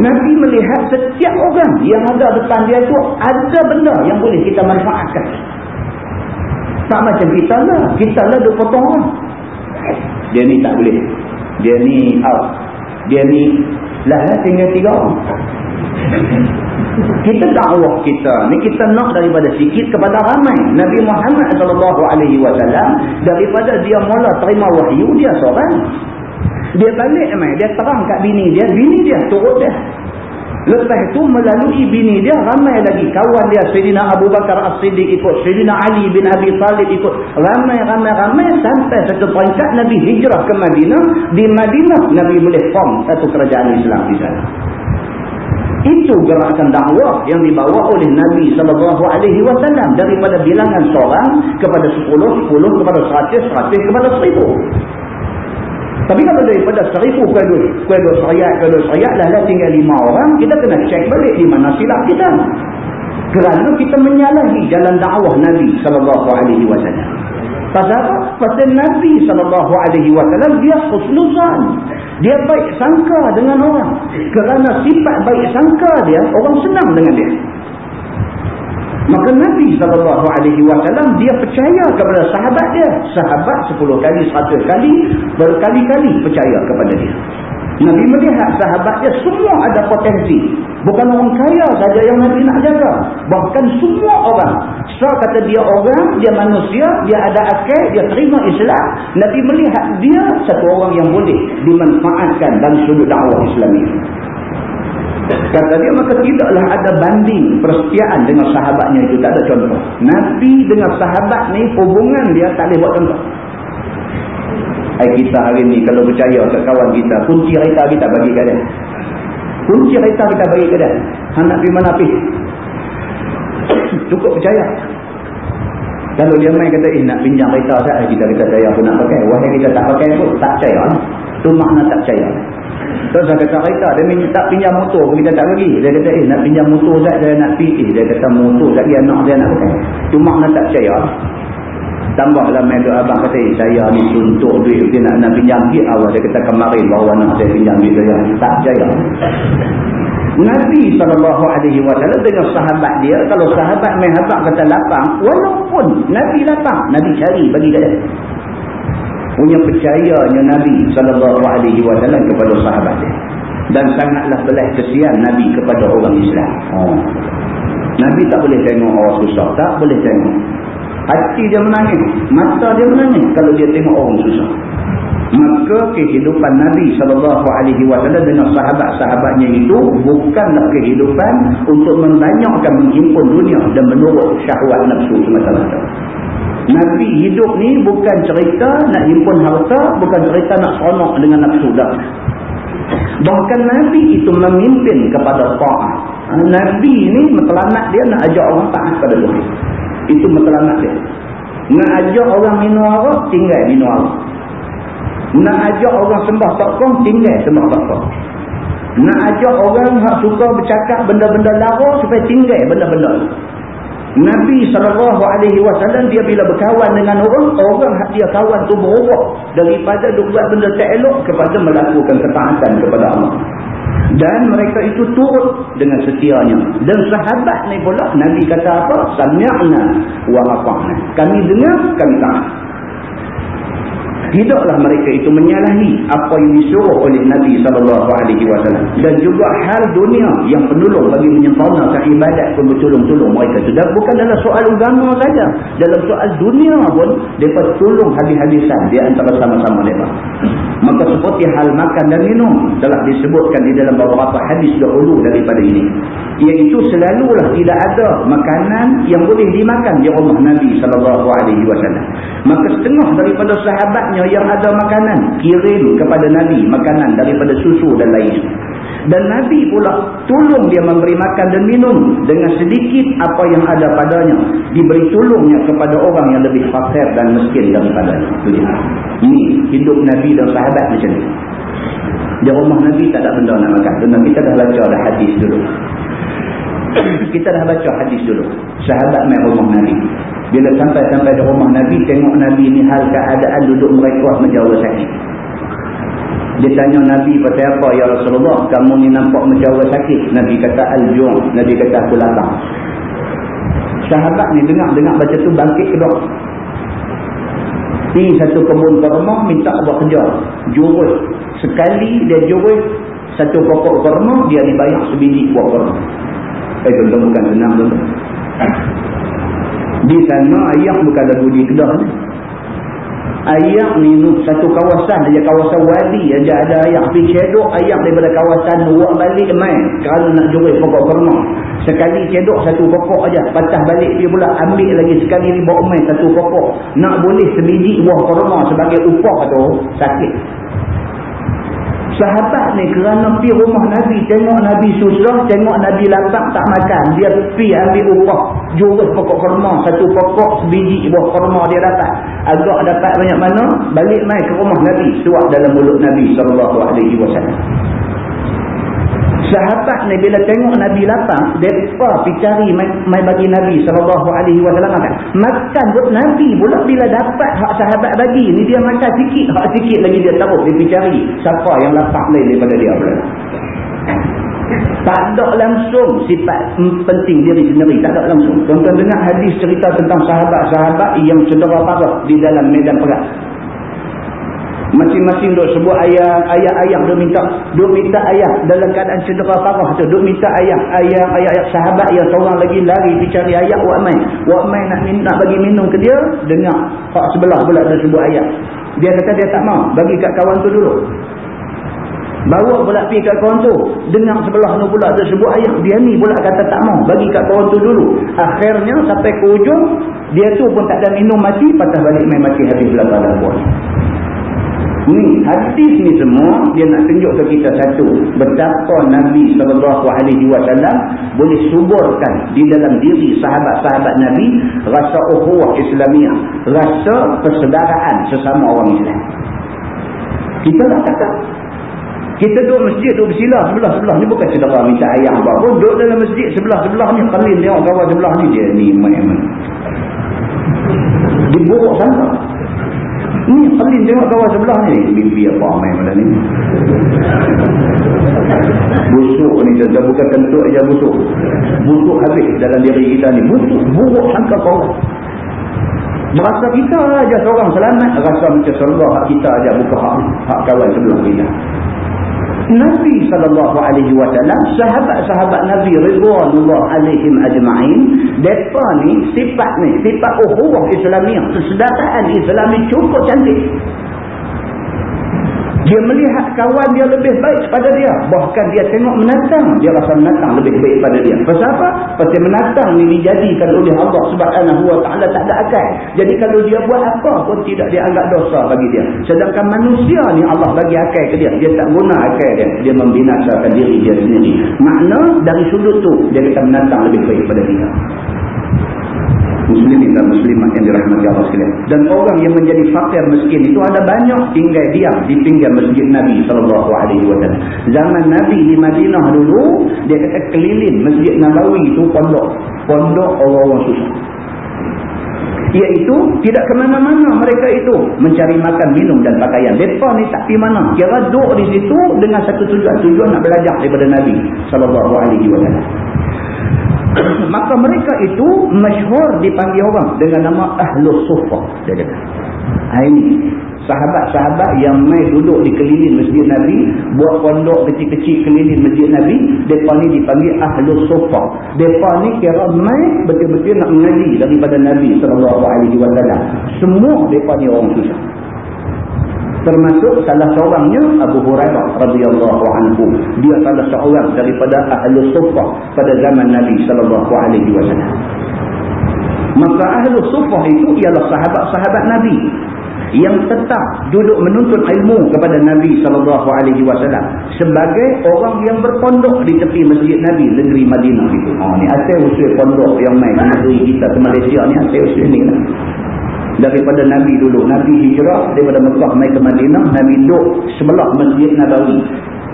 Nabi melihat setiap orang yang ada depan dia tu ada benda yang boleh kita manfaatkan. Tak macam kita lah. Kita lah dua potong orang. Dia ni tak boleh dia ni out dia ni lah tinggal tiga orang kita dakwah kita ni kita nak daripada sikit kepada ramai. Nabi Muhammad SAW daripada dia mula terima wahyu dia seorang. Dia balik mai dia terang kat bini dia bini dia turut dia. Lepas itu melalui bini dia ramai lagi. Kawan dia Sayyidina Abu Bakar As-Siddiq ikut Sayyidina Ali bin Abi Talib ikut. Ramai-ramai-ramai sampai satu peringkat Nabi hijrah ke Madinah. Di Madinah Nabi boleh form satu kerajaan Islam di sana itu gerakan dakwah yang dibawa oleh Nabi SAW daripada bilangan seorang kepada sepuluh, sepuluh kepada seratus, seratus kepada seribu tapi kalau daripada seribu kuedus, rakyat, kuedus rakyat lah, lah tinggal lima orang, kita kena cek balik di mana silap kita. Kerana kita menyalahi jalan dakwah Nabi SAW. Pasal apa? Pasal Nabi SAW dia khusnuzan. Dia baik sangka dengan orang. Kerana sifat baik sangka dia, orang senang dengan dia. Maka Nabi SAW dia percaya kepada sahabat dia. Sahabat 10 kali, 100 kali, berkali-kali percaya kepada dia. Nabi melihat sahabat dia semua ada potensi. Bukan orang kaya saja yang Nabi nak jaga. Bahkan semua orang. So kata dia orang, dia manusia, dia ada akal, dia terima Islam. Nabi melihat dia satu orang yang boleh dimanfaatkan dalam sudut dakwah Islam ini. Kata dia maka tidaklah ada banding persetiaan dengan sahabatnya itu. Tak ada contoh. Nabi dengan sahabat ni hubungan dia tak boleh buat contoh. Hai kita hari ni kalau percaya ke kawan kita. Kunci kereta kita bagi ke dia. Kunci kereta kita bagi ke dia. Han nak pergi mana pergi. Cukup percaya. Kalau dia main kata eh nak pinjam kereta saya. Kita kata saya pun nak pakai. Wahai kita tak pakai pun tak percaya. Itu makna tak percaya. Terus saya kata kereta, dia minta pinjam motor pun kita tak bagi. Dia kata, eh nak pinjam motor tak, saya nak pergi. Dia kata motor tak dia nak, dia nak pakai. Cuma nak tak percaya. Tambah dalam media abang kata saya ni untuk duit dia nak, nak pinjam duit. Awal dia kata kemarin bawa anak saya pinjam duit saya. Tak percaya. Nabi SAW dengan sahabat dia kalau sahabat main habak kata lapang walaupun Nabi lapang Nabi cari bagi dia. Punya percayanya Nabi SAW kepada sahabat dia. Dan sangatlah belah kesian Nabi kepada orang Islam. Oh. Nabi tak boleh tengok orang susah tak boleh tengok hati dia menangis mata dia menangis kalau dia tengok orang susah. Maka kehidupan Nabi SAW dengan sahabat-sahabatnya itu bukanlah kehidupan untuk membanyakkan menghimpun dunia dan menurut syahwat nafsu semata-mata. Nabi hidup ni bukan cerita nak himpun harta bukan cerita nak seronok dengan nafsu dah. Bahkan Nabi itu memimpin kepada ta'ah. Ha, Nabi ni metelanak dia nak ajak orang taat pada Tuhan itu metelanak dia. Nak ajak orang minum arak tinggal minum arak. Nak ajak orang sembah tokoh tinggal sembah tokoh nak ajak orang yang suka bercakap benda-benda lara supaya tinggal benda-benda Nabi SAW dia bila berkawan dengan orang, orang dia kawan tu berubah daripada buat benda tak elok kepada melakukan ketaatan kepada Allah. Dan mereka itu turut dengan setianya. Dan sahabat ni pula Nabi kata apa? Sami'na wa ata'na. Kami dengar, kami taat. Tidaklah mereka itu menyalahi apa yang disuruh oleh Nabi SAW. Dan juga hal dunia yang penolong bagi menyempurnakan ibadat pun bertolong-tolong mereka itu. Dan bukan dalam soal agama saja. Dalam soal dunia pun, mereka tolong habis-habisan di antara sama-sama mereka. Maka seperti hal makan dan minum telah disebutkan di dalam beberapa hadis dahulu daripada ini. Iaitu selalulah tidak ada makanan yang boleh dimakan di rumah Nabi SAW. Maka setengah daripada sahabatnya yang ada makanan kirim kepada Nabi makanan daripada susu dan lain. Dan Nabi pula tolong dia memberi makan dan minum dengan sedikit apa yang ada padanya. Diberi tolongnya kepada orang yang lebih fakir dan miskin dia. Ini hidup Nabi dan sahabat macam ni. Di rumah Nabi tak ada benda nak makan. Dan kita dah baca dah hadis dulu. Kita dah baca hadis dulu. Sahabat main rumah Nabi bila sampai-sampai di rumah Nabi, tengok Nabi ni hal keadaan duduk mereka menjauh sakit. Dia tanya Nabi pasal apa? Ya Rasulullah, kamu ni nampak menjauh sakit. Nabi kata al-jum. Nabi kata aku lapang. Sahabat ni dengar-dengar baca tu bangkit kedua. Ni satu kebun korma minta buat kerja. Jurus. Sekali dia jurus satu pokok korma, dia dibayar sebiji buah korma. Eh, tuan-tuan bukan senang tuan-tuan. Di sana ayam bukan lagu di Kedah ni. Ayam ni satu kawasan aja kawasan wadi aja ada ayam. Pergi cedok ayam daripada kawasan buat balik main. Kalau nak jual pokok kurma. Sekali cedok satu pokok aja. Patah balik dia pula ambil lagi sekali ni bawa main satu pokok. Nak boleh sebiji buah kurma sebagai upah tu sakit. Sahabat ni kerana pergi rumah Nabi, tengok Nabi susah, tengok Nabi lapang tak makan. Dia pergi ambil upah, jurus pokok korma, satu pokok sebiji buah korma dia dapat. Agak dapat banyak mana, balik mai ke rumah Nabi, suap dalam mulut Nabi SAW. Sahabat ni bila tengok Nabi lapang, mereka pergi cari mai bagi Nabi SAW makan. Makan buat Nabi pula bila dapat hak sahabat bagi ni dia makan sikit, hak sikit lagi dia taruh, dia pergi cari siapa yang lapang lain daripada dia pula. Tak ada langsung sifat penting diri sendiri. Tak ada langsung. Tuan-tuan dengar hadis cerita tentang sahabat-sahabat yang cedera parah di dalam medan perang. Masing-masing duk sebut ayat, ayat-ayat duk minta, duk minta ayat dalam keadaan cedera parah tu, duk minta ayat, ayat-ayat sahabat yang seorang lagi lari pergi cari ayat wak mai. Wak mai nak minta bagi minum ke dia, dengar hak sebelah pula dia sebut ayat. Dia kata dia tak mau, bagi kat kawan tu dulu. Bawa pula pergi kat kawan tu, dengar sebelah tu pula sebut ayat, dia ni pula kata tak mau, bagi kat kawan tu dulu. Akhirnya sampai ke ujung, dia tu pun tak ada minum mati, patah balik main mati habis belakang dalam. Ni hadis ni semua dia nak tunjuk ke kita satu betapa Nabi SAW boleh suburkan di dalam diri sahabat-sahabat Nabi rasa ukhuwah Islamiah, rasa persaudaraan sesama orang Islam. Kita tak kata kita duduk masjid, duduk bersilah sebelah-sebelah ni bukan cedera minta ayam apa pun. Duduk dalam masjid sebelah-sebelah ni, kelin tengok kawan sebelah ni. Dia ni main-main. Diburuk sangka. Ni Khalil tengok kawan sebelah ni. Mimpi apa main pada ni. Busuk ni tuan bukan tentu aja busuk. Busuk habis dalam diri kita ni. Busuk. Buruk sangka kawan. Berasa kita aja seorang selamat. Rasa macam hak kita aja buka hak, hak kawan sebelah kita. Nabi SAW, sahabat-sahabat Nabi Ridwanullah alaihim ajma'in, mereka ni sifat ni, sifat uhuwah Islamiah, kesedataan Islami cukup cantik. Dia melihat kawan dia lebih baik pada dia. Bahkan dia tengok menatang. Dia rasa menatang lebih baik pada dia. Pasal apa? Pasal menatang ni dijadikan oleh Allah subhanahu wa ta'ala tak ada akal. Jadi kalau dia buat apa pun tidak dia anggap dosa bagi dia. Sedangkan manusia ni Allah bagi akal ke dia. Dia tak guna akal dia. Dia membinasakan diri dia sendiri. Makna dari sudut tu dia kata menatang lebih baik pada dia muslimin dan muslimat yang dirahmati Allah sekalian. Dan orang yang menjadi fakir miskin itu ada banyak tinggal diam di pinggir masjid Nabi sallallahu alaihi wasallam. Zaman Nabi di Madinah dulu, dia kata keliling Masjid Nabawi itu pondok. Pondok orang-orang susah. Iaitu tidak ke mana-mana mereka itu mencari makan, minum dan pakaian. Mereka ni tak pergi mana. Kira duduk di situ dengan satu tujuan. Tujuan nak belajar daripada Nabi wasallam. maka mereka itu masyhur dipanggil orang dengan nama Ahlus Sufa dia kata. Ha, ini sahabat-sahabat yang mai duduk di keliling masjid Nabi buat pondok kecil-kecil keliling masjid Nabi mereka ni dipanggil Ahlus Sufa. Mereka ni kira mai betul-betul nak mengaji daripada Nabi SAW semua mereka ni orang susah termasuk salah seorangnya Abu Hurairah radhiyallahu anhu. Dia salah seorang daripada ahli sufah pada zaman Nabi sallallahu alaihi wasallam. Maka ahli sufah itu ialah sahabat-sahabat Nabi yang tetap duduk menuntut ilmu kepada Nabi sallallahu alaihi wasallam sebagai orang yang berpondok di tepi masjid Nabi negeri Madinah itu. Oh ni asal usul pondok yang main negeri kita ke Malaysia ni asal usul ni lah daripada Nabi dulu. Nabi hijrah daripada Mekah mai ke Madinah. Nabi duduk sebelah Masjid Nabawi.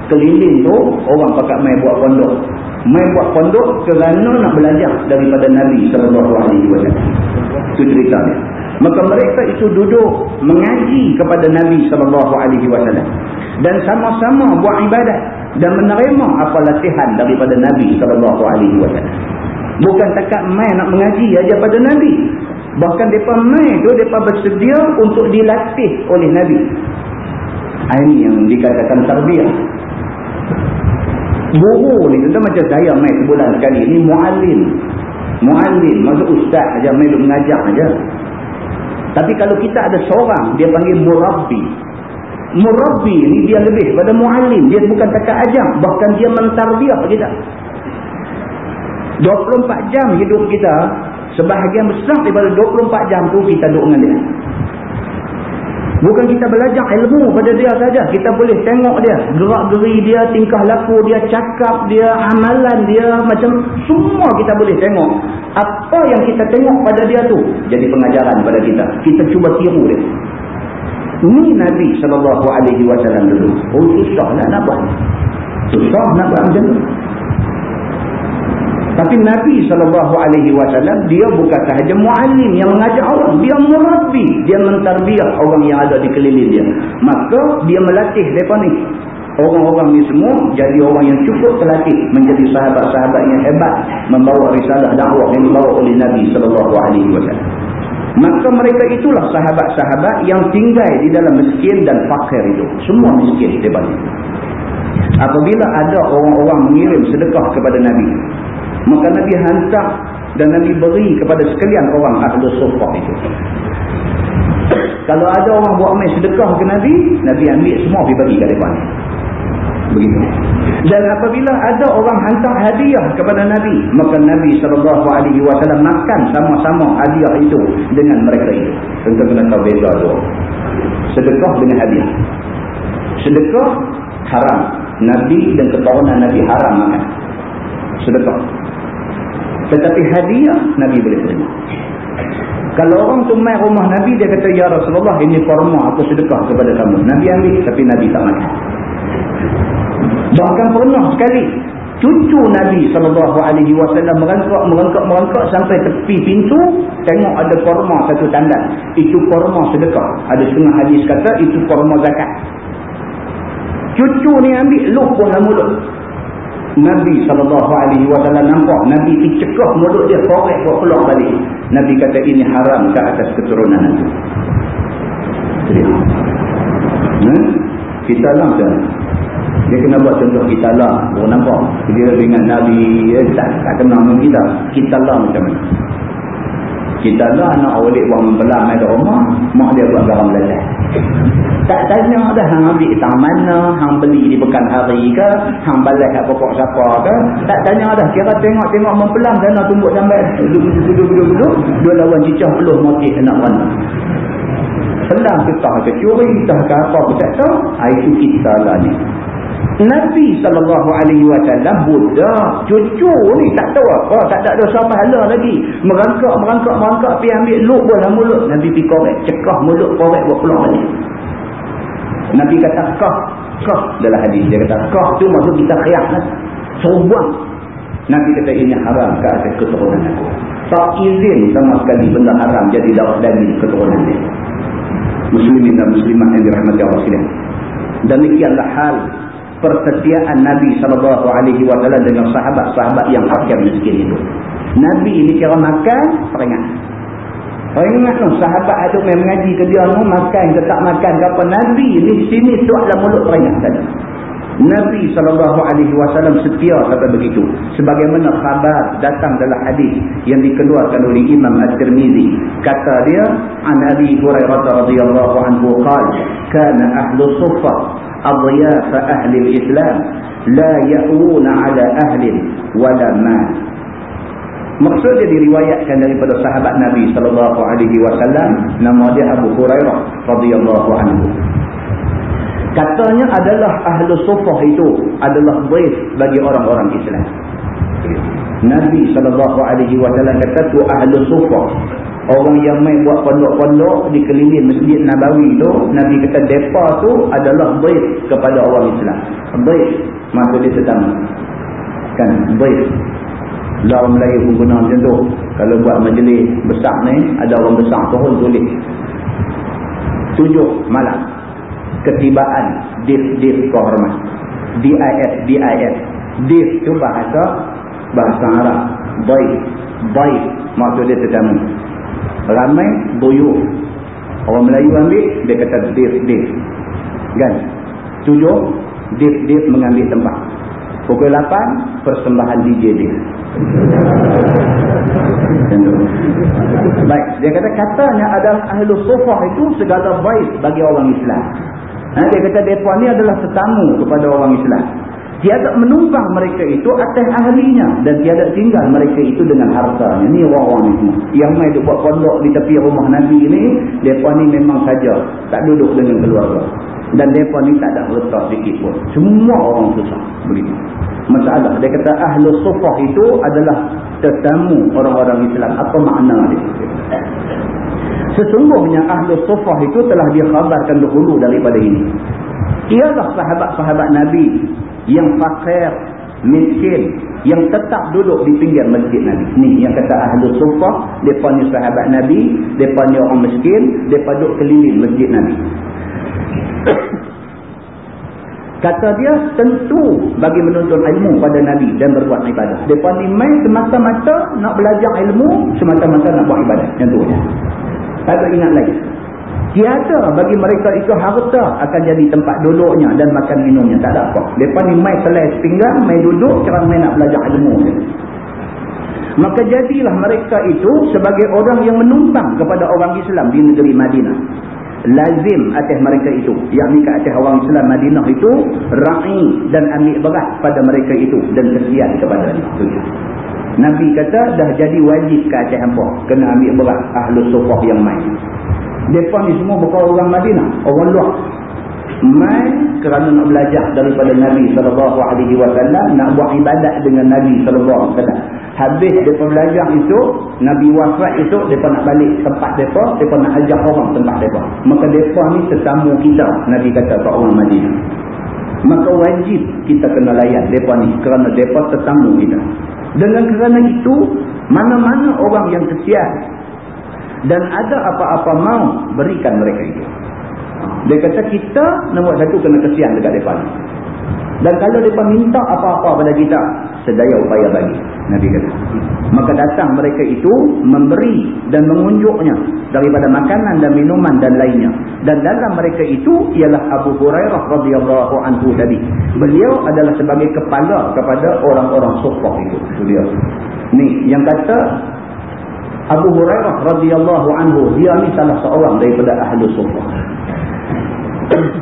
Keliling tu orang pakat mai buat pondok. Mai buat pondok kerana nak belajar daripada Nabi SAW. Itu ceritanya. Maka mereka itu duduk mengaji kepada Nabi SAW. Dan sama-sama buat ibadat. Dan menerima apa latihan daripada Nabi SAW. Bukan takat mai nak mengaji aja pada Nabi. Bahkan mereka mai tu, mereka bersedia untuk dilatih oleh Nabi. Ini yang dikatakan tarbiyah. Guru ni tu macam saya mai sebulan sekali. Ini mu'alim. Mu'alim, maksud ustaz aja mai duk mengajar aja. Tapi kalau kita ada seorang, dia panggil murabbi. Murabbi ni dia lebih pada mu'alim. Dia bukan takat ajar. Bahkan dia mentarbiah kita. 24 jam hidup kita Sebahagian besar daripada 24 jam tu kita duduk dengan dia. Bukan kita belajar ilmu pada dia saja. Kita boleh tengok dia. Gerak-geri dia, tingkah laku dia, cakap dia, amalan dia. Macam semua kita boleh tengok. Apa yang kita tengok pada dia tu. Jadi pengajaran pada kita. Kita cuba tiru dia. Ini Nabi SAW dulu. Oh susah nak buat. Susah nak buat macam tu. Tapi Nabi SAW dia bukan sahaja mu'alim yang mengajar orang. Dia murabbi. Dia mentarbiah orang yang ada di keliling dia. Maka dia melatih mereka ni. Orang-orang ni semua jadi orang yang cukup terlatih menjadi sahabat-sahabat yang hebat membawa risalah dakwah yang dibawa oleh Nabi SAW. Maka mereka itulah sahabat-sahabat yang tinggal di dalam miskin dan fakir itu. Semua miskin mereka Apabila ada orang-orang mengirim sedekah kepada Nabi, Maka Nabi hantar dan Nabi beri kepada sekalian orang ahli sufah itu. Kalau ada orang buat main sedekah ke Nabi, Nabi ambil semua pergi bagi ke depan. Begitu. Dan apabila ada orang hantar hadiah kepada Nabi, maka Nabi SAW makan sama-sama hadiah itu dengan mereka itu. Tentu kena tahu beza tu. Sedekah dengan hadiah. Sedekah haram. Nabi dan keturunan Nabi haram makan. Sedekah. Tetapi hadiah Nabi boleh terima. Kalau orang tu main rumah Nabi dia kata ya Rasulullah ini korma aku sedekah kepada kamu. Nabi ambil tapi Nabi tak makan. Bahkan pernah sekali cucu Nabi SAW merangkak, merangkak, merangkak sampai tepi pintu tengok ada korma satu tandan itu korma sedekah ada setengah hadis kata itu korma zakat cucu ni ambil luh pun dalam mulut Nabi SAW nampak Nabi dicekah mulut dia korek keluar balik Nabi kata ini haram ke atas keturunan itu hmm? kita lah dia kena buat contoh kita lah. Orang nampak. Dia dengan Nabi. Eh, tak, tak kenal dengan kita. Kita lah macam mana. Kita lah anak awalik buat membelah main rumah. Mak dia buat garam lelah. Tak tanya dah hang ambil tang mana. Hang beli di pekan hari ke. Hang balik kat pokok siapa ke. Tak tanya dah. Kira tengok-tengok membelah. Sana tumbuk sampai. Duduk-duduk-duduk. Dua lawan cicah peluh motif anak mana. Pelang kita ke curi. Kita ke apa pun tak tahu. Ah, itu kita lah ni. Nabi SAW budak cucu ni tak tahu apa tak ada dosa pahala lagi. Merangkak merangkak merangkak pergi ambil luk dalam mulut. Nabi pergi korek cekah mulut korek buat keluar balik. Nabi kata kah kah dalam hadis dia kata kah tu maksud kita khiyak lah. Nabi kata ini haram ke atas keturunan aku? Tak izin sama sekali benda haram jadi darah daging keturunan dia. Muslimin dan muslimat yang dirahmati Allah sekalian. Demikianlah hal persetiaan Nabi SAW dengan sahabat-sahabat yang fakir miskin itu. Nabi ini kira makan, peringat. Peringat tu, sahabat itu main mengaji ke dia tu, makan ke tak makan ke apa. Nabi ini sini suatlah mulut peringat tadi. Nabi SAW setia kata begitu. Sebagaimana khabar datang dalam hadis yang dikeluarkan oleh Imam At-Tirmizi. Kata dia, An Abi Hurairah radhiyallahu anhu qala, kana ahlu suffah أضياف أهل الإسلام لا يأوون على أهل ولا مال Maksudnya diriwayatkan daripada sahabat Nabi sallallahu alaihi wasallam nama dia Abu Hurairah radhiyallahu anhu. Katanya adalah ahlu sufah itu adalah dhaif bagi orang-orang Islam. Nabi sallallahu alaihi wasallam kata tu ahlu sufah Orang yang main buat pondok-pondok di keliling Masjid Nabawi tu, Nabi kata depa tu adalah baik kepada orang Islam. Baik maksud dia tetamu. Kan, baik. Lah orang Melayu pun guna macam tu. Kalau buat majlis besar ni, ada orang besar turun tulis. Tujuh malam. Ketibaan dif-dif kehormat. D-I-S, D-I-S. Dif tu bahasa bahasa Arab. Baik. Baik maksud dia tetamu ramai buyur orang Melayu ambil dia kata dif dif kan? Tujuh dif dif mengambil tempat pukul lapan persembahan DJ dia. Baik dia kata katanya adalah ahlu sufah itu segala baik bagi orang Islam. Ha, dia kata mereka ni adalah tetamu kepada orang Islam tiada menumpang mereka itu atas ahlinya. Dan tiada tinggal mereka itu dengan hartanya. Ni orang-orang ni semua. Yang main duk buat pondok di tepi rumah Nabi ni mereka ni memang saja tak duduk dengan keluarga. Dan mereka ni tak ada harta sedikit pun. Semua orang susah begitu masalah. Dia kata ahlu sufah itu adalah tetamu orang-orang Islam. Apa makna dia? Sesungguhnya ahlu sufah itu telah dikhabarkan dahulu daripada ini ialah sahabat-sahabat Nabi yang fakir, miskin, yang tetap duduk di pinggir masjid Nabi. Ni yang kata ahlu sufah, mereka ni sahabat Nabi, mereka ni orang miskin, mereka duduk keliling masjid Nabi. kata dia tentu bagi menuntut ilmu pada Nabi dan berbuat ibadah. Mereka ni main semata-mata nak belajar ilmu, semata-mata nak buat ibadah. Yang tu je. Tak ingat lagi. Tiada bagi mereka itu harta akan jadi tempat duduknya dan makan minumnya. Tak ada apa. Mereka ni main selai pinggang, main duduk, kerana main nak belajar ilmu. Maka jadilah mereka itu sebagai orang yang menumpang kepada orang Islam di negeri Madinah. Lazim atas mereka itu. Yang ni ke atas orang Islam Madinah itu, ra'i dan ambil berat pada mereka itu. Dan kesian kepada mereka. Nabi kata dah jadi wajib ke atas hampa. Kena ambil berat ahlu sufah yang main. Mereka ni semua bukan orang Madinah. Orang luar. Main kerana nak belajar daripada Nabi SAW. Nak buat ibadat dengan Nabi SAW. Habis mereka belajar itu. Nabi wafat itu. Mereka nak balik tempat mereka. Mereka nak ajak orang tempat mereka. Maka mereka ni tetamu kita. Nabi kata ke orang Madinah. maka wajib kita kena layan mereka ni kerana mereka tetamu kita dengan kerana itu mana-mana orang yang kesian dan ada apa-apa mau berikan mereka itu. Dia kata kita nombor satu kena kesian dekat mereka dan kalau mereka minta apa-apa pada kita sedaya upaya bagi Nabi kata. Maka datang mereka itu memberi dan mengunjuknya daripada makanan dan minuman dan lainnya. Dan dalam mereka itu ialah Abu Hurairah radhiyallahu anhu tadi. Beliau adalah sebagai kepala kepada orang-orang sufah itu dia ni yang kata Abu Hurairah radhiyallahu anhu dia ni salah seorang daripada ahli sufah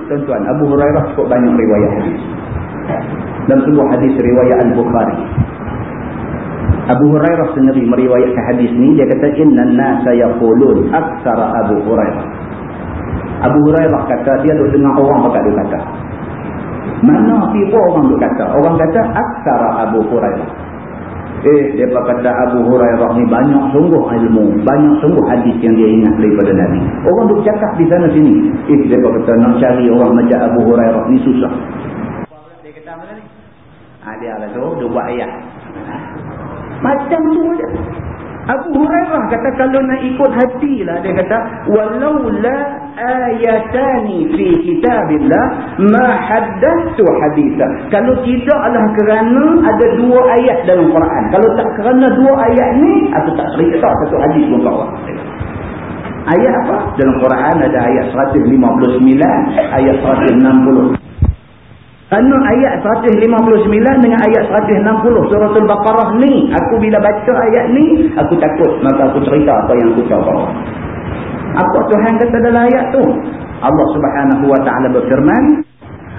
tuan-tuan Abu Hurairah cukup banyak riwayat hadis. Dan sebuah hadis riwayat Al-Bukhari. Abu Hurairah sendiri meriwayatkan hadis ni dia kata inna nasa yaqulun aktsara Abu Hurairah. Abu Hurairah kata dia duk dengar orang pakai dia kata. Mana tiba orang duk kata? Orang kata aktsara Abu Hurairah eh dia kata Abu Hurairah ni banyak sungguh ilmu banyak sungguh hadis yang dia ingat daripada Nabi. Orang duk cakap di sana sini. Eh dia kata nak cari orang macam Abu Hurairah ni susah. Dia kata mana ni ha, dia lah tu dia buat ayat. Macam tu aja. Abu Hurairah kata kalau nak ikut hati lah dia kata walau la ayatani fi kitabillah ma haddathu haditha. Kalau tidaklah kerana ada dua ayat dalam Quran. Kalau tak kerana dua ayat ni aku tak cerita satu hadis pun kau. Ayat apa? Dalam Quran ada ayat 159 ayat 160 kerana ayat 159 dengan ayat 160 surah Al-Baqarah ni, aku bila baca ayat ni, aku takut. Maka aku cerita apa yang aku tahu. Apa Tuhan kata dalam ayat tu? Allah subhanahu wa ta'ala berfirman,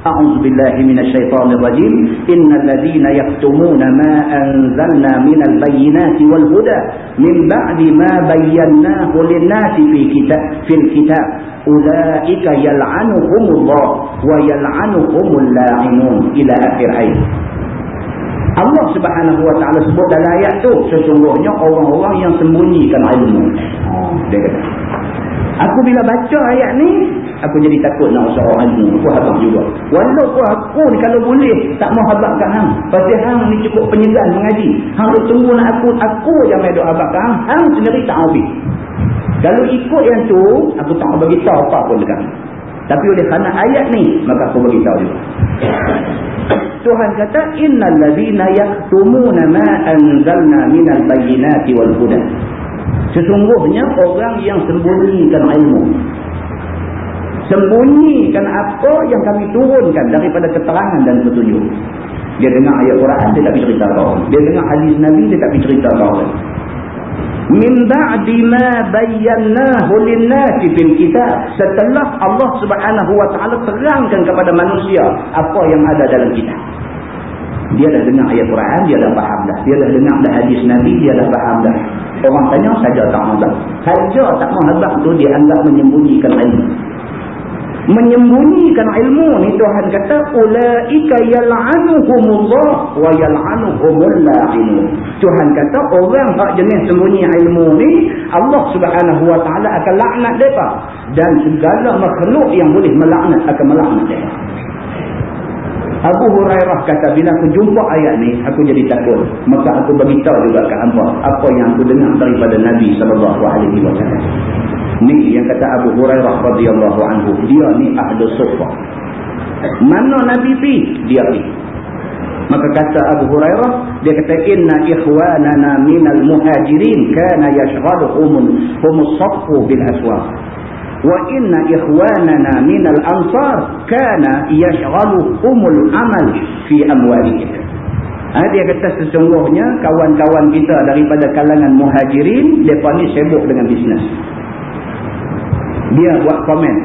أعوذ بالله من الشيطان الرجيم إن الذين يكتمون ما أنزلنا من البينات والهدى من بعد ما بيناه للناس في, كتاب في الكتاب ulaika yal'anuhumullah wa yal'anuhumul la'inun ila akhir ayat Allah Subhanahu wa taala sebut dalam ayat tu sesungguhnya orang-orang yang sembunyikan ilmu. Dia kata aku bila baca ayat ni aku jadi takut nak usah orang ilmu. Aku habang juga. Walaupun aku ni kalau boleh tak mau habangkan hang. Pasal hang ni cukup penyegan mengaji. Hang tunggu nak aku aku yang medok habangkan hang sendiri tak habis. Kalau ikut yang tu, aku tak mau beritahu apa pun dekat Tapi oleh kerana ayat ni, maka aku beritahu juga. Tuhan kata, Innal ladhina yaktumuna ma anzalna minal bayinati wal huda. Sesungguhnya orang yang sembunyikan ilmu. Sembunyikan apa yang kami turunkan daripada keterangan dan petunjuk. Dia dengar ayat Quran, dia tak pergi cerita kau. Dia dengar hadis Nabi, dia tak pergi cerita kau. Min ba'di ma bayyanahu lin-nasi fil kitab. Setelah Allah Subhanahu wa taala terangkan kepada manusia apa yang ada dalam kitab. Dia dah dengar ayat Quran, dia dah faham dah. Dia dah dengar dah hadis Nabi, dia dah faham dah. Orang tanya saja tak mazhab. Saja tak mazhab tu dia anggap menyembunyikan ilmu. Menyembunyikan ilmu ni Tuhan kata ulaika yal'anuhumullah wa yal'anuhumul la'inun. Tuhan kata orang hak jenis sembunyi ilmu ni Allah Subhanahu wa taala akan laknat depa dan segala makhluk yang boleh melaknat akan melaknat depa. Abu Hurairah kata bila aku jumpa ayat ni aku jadi takut maka aku beritahu juga ke hamba apa yang aku dengar daripada Nabi sallallahu alaihi wasallam ni yang kata Abu Hurairah radhiyallahu anhu dia ni ahli sufa mana Nabi pi? Dia pi. Maka kata Abu Hurairah dia kata inna ikhwanana minal muhajirin kana yashghaluhum hum as-saffu bil aswaq. Wa inna ikhwanana minal ansar kana yashghaluhumul amal fi amwalihim. Ha, dia kata sesungguhnya kawan-kawan kita daripada kalangan muhajirin mereka ni sibuk dengan bisnes dia buat komen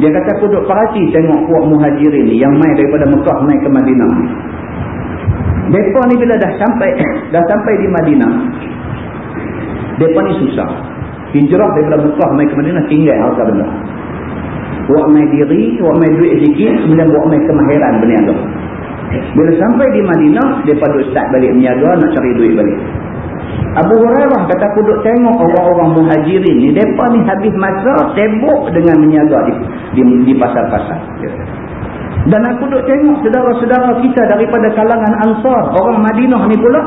dia kata aku duduk perhati tengok puak muhajirin ni yang main daripada Mekah main ke Madinah. Mereka ni bila dah sampai dah sampai di Madinah mereka ni susah. Hijrah daripada Mekah mai ke Madinah tinggal harta benda. Buat mai diri buat mai duit sikit kemudian buat mai kemahiran berniaga bila sampai di Madinah dia pada start balik berniaga nak cari duit balik Abu Hurairah kata aku duduk tengok orang-orang muhajirin ni mereka ni habis masa sibuk dengan berniaga di, di, di pasar-pasar Dan aku duk tengok saudara-saudara kita daripada kalangan Ansar, orang Madinah ni pula,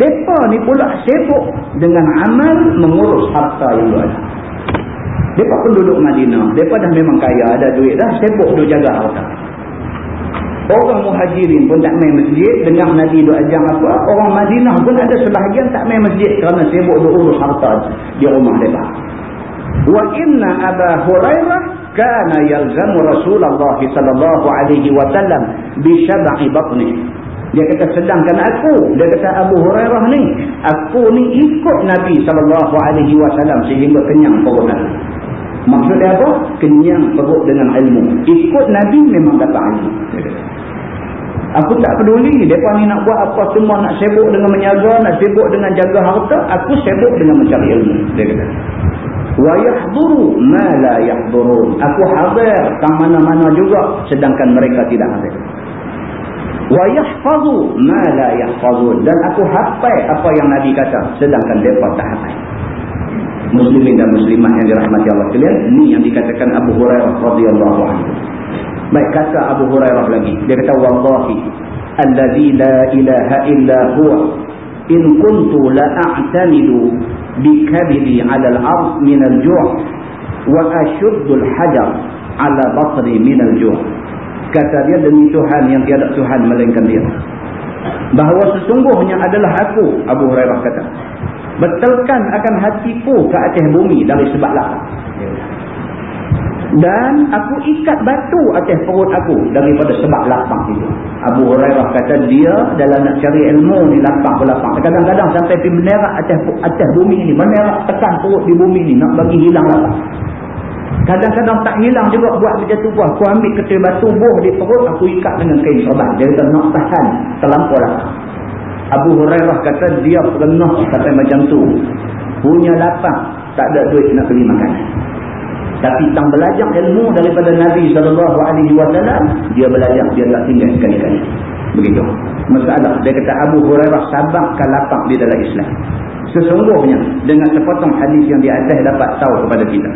depa ni pula sibuk dengan amal mengurus harta yang ada. Depa penduduk Madinah, depa dah memang kaya, ada duit dah, sibuk duk jaga harta. Orang muhajirin pun tak main masjid, dengar Nabi duk ajar apa, orang Madinah pun ada sebahagian tak main masjid kerana sibuk duk urus harta di rumah depa. Wa inna Aba Hurairah kana yalzamu Rasulullah sallallahu alaihi wasallam bi syab'i batni. Dia kata sedangkan aku, dia kata Abu Hurairah ni, aku ni ikut Nabi sallallahu alaihi wasallam sehingga kenyang perut aku. Maksudnya apa? Kenyang perut dengan ilmu. Ikut Nabi memang dapat ilmu. Aku tak peduli mereka ni nak buat apa semua nak sibuk dengan menjaga, nak sibuk dengan jaga harta, aku sibuk dengan mencari ilmu. Dia kata wa yahduru ma la yahdurun aku hadir kat mana-mana juga sedangkan mereka tidak hadir wa yahfazu ma la yahfazun dan aku hafal apa yang nabi kata sedangkan depa tak hafal muslimin dan muslimat yang dirahmati Allah sekalian ni yang dikatakan Abu Hurairah radhiyallahu anhu. Baik kata Abu Hurairah lagi. Dia kata wallahi allazi la ilaha illa huwa. In kuntu la a'tamidu bikabidi ala al-ard min al-ju' wa ashuddu al-hajar ala basri min al-ju' kata dia demi Tuhan yang tiada Tuhan melainkan dia. Bahawa sesungguhnya adalah aku Abu Hurairah kata betulkan akan hatiku ke atas bumi dari sebab lapar dan aku ikat batu atas perut aku daripada sebab lapang itu. Abu Hurairah kata dia dalam nak cari ilmu ni lapang pun lapang. Kadang-kadang sampai pergi menerak atas, atas bumi ni. Menerak tekan perut di bumi ni nak bagi hilang lapang. Kadang-kadang tak hilang juga buat macam tu buah. Aku ambil ketil batu buah di perut aku ikat dengan kain sorban. Dia kata nak tahan terlampau lapang. Abu Hurairah kata dia pernah sampai macam tu. Punya lapang tak ada duit nak beli makanan. Tapi tang belajar ilmu daripada Nabi SAW, dia belajar, dia tak tinggal sekali-kali. Begitu. Masalah, dia kata Abu Hurairah sabak kalapak di dalam Islam. Sesungguhnya, dengan sepotong hadis yang di atas dapat tahu kepada kita.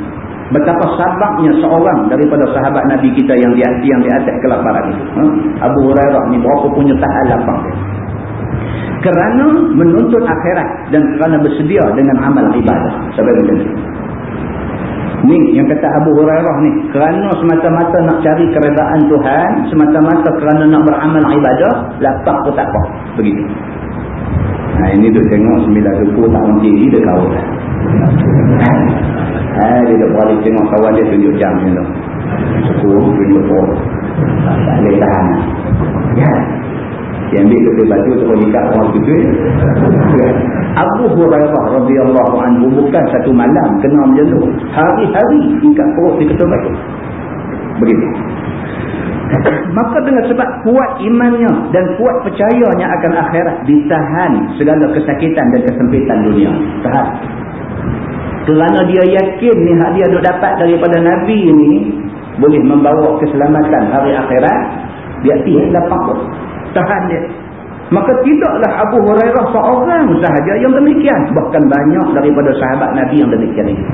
Betapa sabaknya seorang daripada sahabat Nabi kita yang di, yang di atas kelaparan itu. Ha? Abu Hurairah ni berapa punya tahan lapang dia. Kerana menuntut akhirat dan kerana bersedia dengan amal ibadah. Sampai macam itu. Ni yang kata Abu Hurairah ni. Kerana semata-mata nak cari keredaan Tuhan. Semata-mata kerana nak beramal ibadah. Lapak pun tak apa. Begitu. Nah ini tu tengok sembilan suku tak mungkin ni dia kawal. Ha, dia tak balik tengok kawan dia tunjuk jam ni tu. Suku tunjuk pun. Tak boleh tahan. Ya. Yang ambil ketua batu terus ikat orang tujuh. Abu Hurairah radhiyallahu anhu bukan satu malam kena macam tu. Hari-hari ikat perut di ketua batu. Begitu. Maka dengan sebab kuat imannya dan kuat percayanya akan akhirat ditahan segala kesakitan dan kesempitan dunia. Tahan. Kerana dia yakin ni hak dia dapat daripada Nabi ni boleh membawa keselamatan hari akhirat, dia tiada dapat tahan dia. Maka tidaklah Abu Hurairah seorang sahaja yang demikian. Bahkan banyak daripada sahabat Nabi yang demikian ini.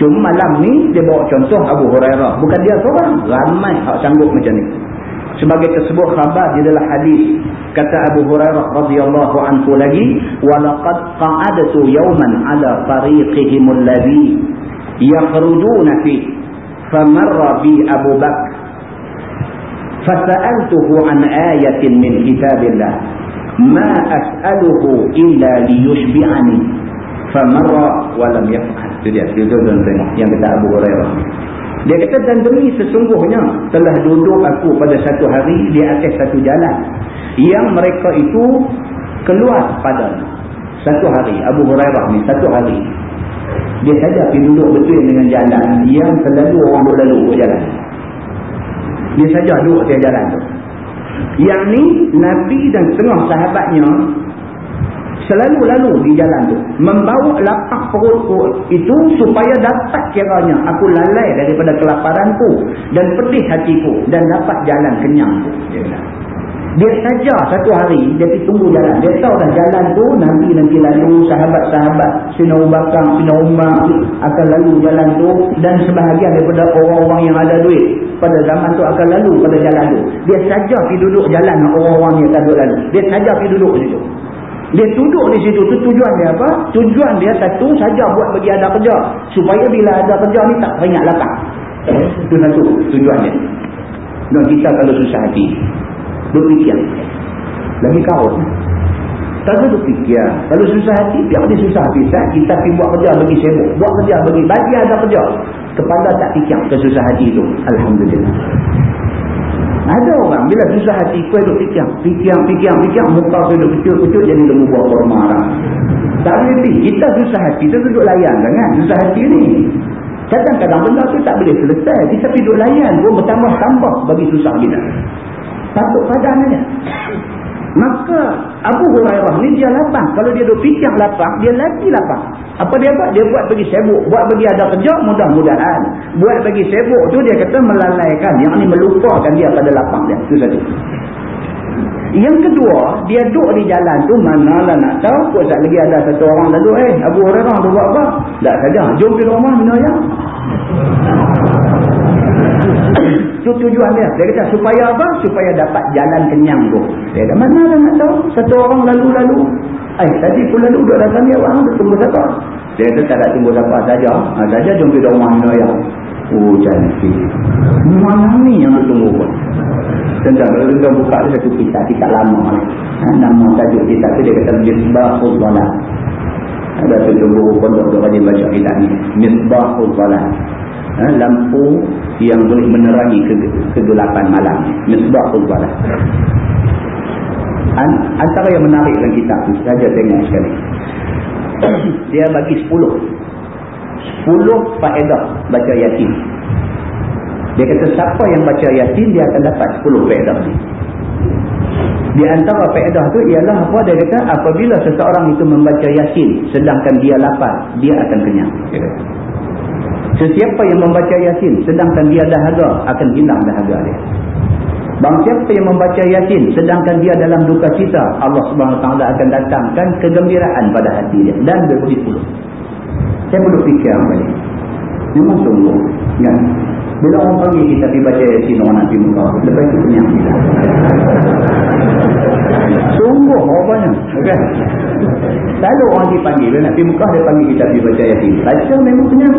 Cuma malam ni dia bawa contoh Abu Hurairah. Bukan dia seorang. Ramai yang sanggup macam ni. Sebagai tersebut khabar di dalam hadis kata Abu Hurairah radhiyallahu anhu lagi walaqad qa'adtu yawman ala tariqihim alladhi yakhrujuna fi famarra bi Abu Bakr fasa'altuhu an ayatin min kitabillah ma as'aluhu illa liyushbi'ani famarra walam yaf'al itu dia. Tuan-tuan yang kata Abu Hurairah. Dia kata dan demi sesungguhnya telah duduk aku pada satu hari di atas satu jalan yang mereka itu keluar pada satu hari Abu Hurairah ni satu hari. Dia saja pergi duduk betul dengan jalan yang selalu orang berlalu ke jalan dia saja duduk atas jalan tu. Yang ni Nabi dan setengah sahabatnya selalu lalu di jalan tu. Membawa lapak perut itu supaya dapat kiranya aku lalai daripada kelaparanku dan pedih hatiku dan dapat jalan kenyang tu. Dia saja satu hari, dia pergi tunggu jalan. Dia tahu dah jalan tu, nanti nanti lalu sahabat-sahabat, Sina Ubaqam, Sina Umar akan lalu jalan tu. Dan sebahagian daripada orang-orang yang ada duit pada zaman tu akan lalu pada jalan tu. Dia saja pergi duduk jalan orang-orang yang tak lalu. Dia saja pergi duduk situ. Dia duduk di situ tu tujuan dia apa? Tujuan dia satu saja buat bagi ada kerja. Supaya bila ada kerja ni tak teringat lapar. Itu satu tujuannya. Dan kita kalau susah hati, berfikir. Lagi kau. Tak berfikir. Kalau susah hati, biar dia susah hati. Kita pergi buat kerja bagi sibuk. Buat kerja bagi, bagi ada kerja. Kepala tak fikir kesusah hati itu. Alhamdulillah. Ada orang bila susah hati kau duk fikir, fikir, fikir, fikir, muka kau duk kecil-kecil jadi lembu buah kurma dah. Tak boleh Kita susah hati tu duduk layan kan susah hati ni. Kadang-kadang benda tu tak boleh selesai. Kita pergi duduk layan pun bertambah-tambah bagi susah kita. Patut padanya. Maka Abu Hurairah ni dia lapang. Kalau dia duduk fikir lapang, dia lagi lapang. Apa dia buat? Dia buat bagi sibuk. Buat bagi ada kerja, mudah-mudahan. Buat bagi sibuk tu dia kata melalaikan. Yang ni melupakan dia pada lapang dia. Itu satu. Yang kedua, dia duduk di jalan tu manalah nak tahu. Kok tak lagi ada satu orang lalu. Eh, Abu Hurairah tu buat apa? Tak saja. Jom pergi rumah, minum ayam. Itu tujuan dia. Dia kata supaya apa? Supaya dapat jalan kenyang tu. Dia kata mana dah nak tahu? Satu orang lalu-lalu. Eh tadi pun lalu duduk datang dia orang tu tunggu siapa? Dia kata tak nak tunggu siapa saja. Ha, saja jom pergi rumah ni ya. Oh cantik. Mana ni yang tunggu pun? Tentang kalau kita buka dia satu kitab. Kitab lama ni. Ha, nama tajuk kitab tu dia kata Misbahul Zalat. Ada tu tunggu pondok tu rajin baca kitab ni. Misbahul Zalat ha, lampu yang boleh menerangi ke kegelapan malam misbah An antara yang menarik dalam kitab tu saja tengok sekali. Dia bagi 10 10 faedah baca yasin. Dia kata siapa yang baca yasin dia akan dapat 10 faedah ni. Di antara faedah tu ialah apa? Dia kata apabila seseorang itu membaca yasin sedangkan dia lapar dia akan kenyang. Dia kata Sesiapa yang membaca Yasin sedangkan dia dahaga akan hilang dahaga dia. Bang siapa yang membaca Yasin sedangkan dia dalam duka cita, Allah taala akan datangkan kegembiraan pada hati dia dan berbudi puluh. Saya perlu fikir apa ni? Memang sungguh. Ya. Bila orang panggil kita pergi baca Yasin orang nak pergi muka, lepas itu kita. Sungguh rupanya. Okay. Lalu orang dipanggil, bila nak pergi Mekah, dia panggil kita pergi baca Yasin. Baca memang kenyang.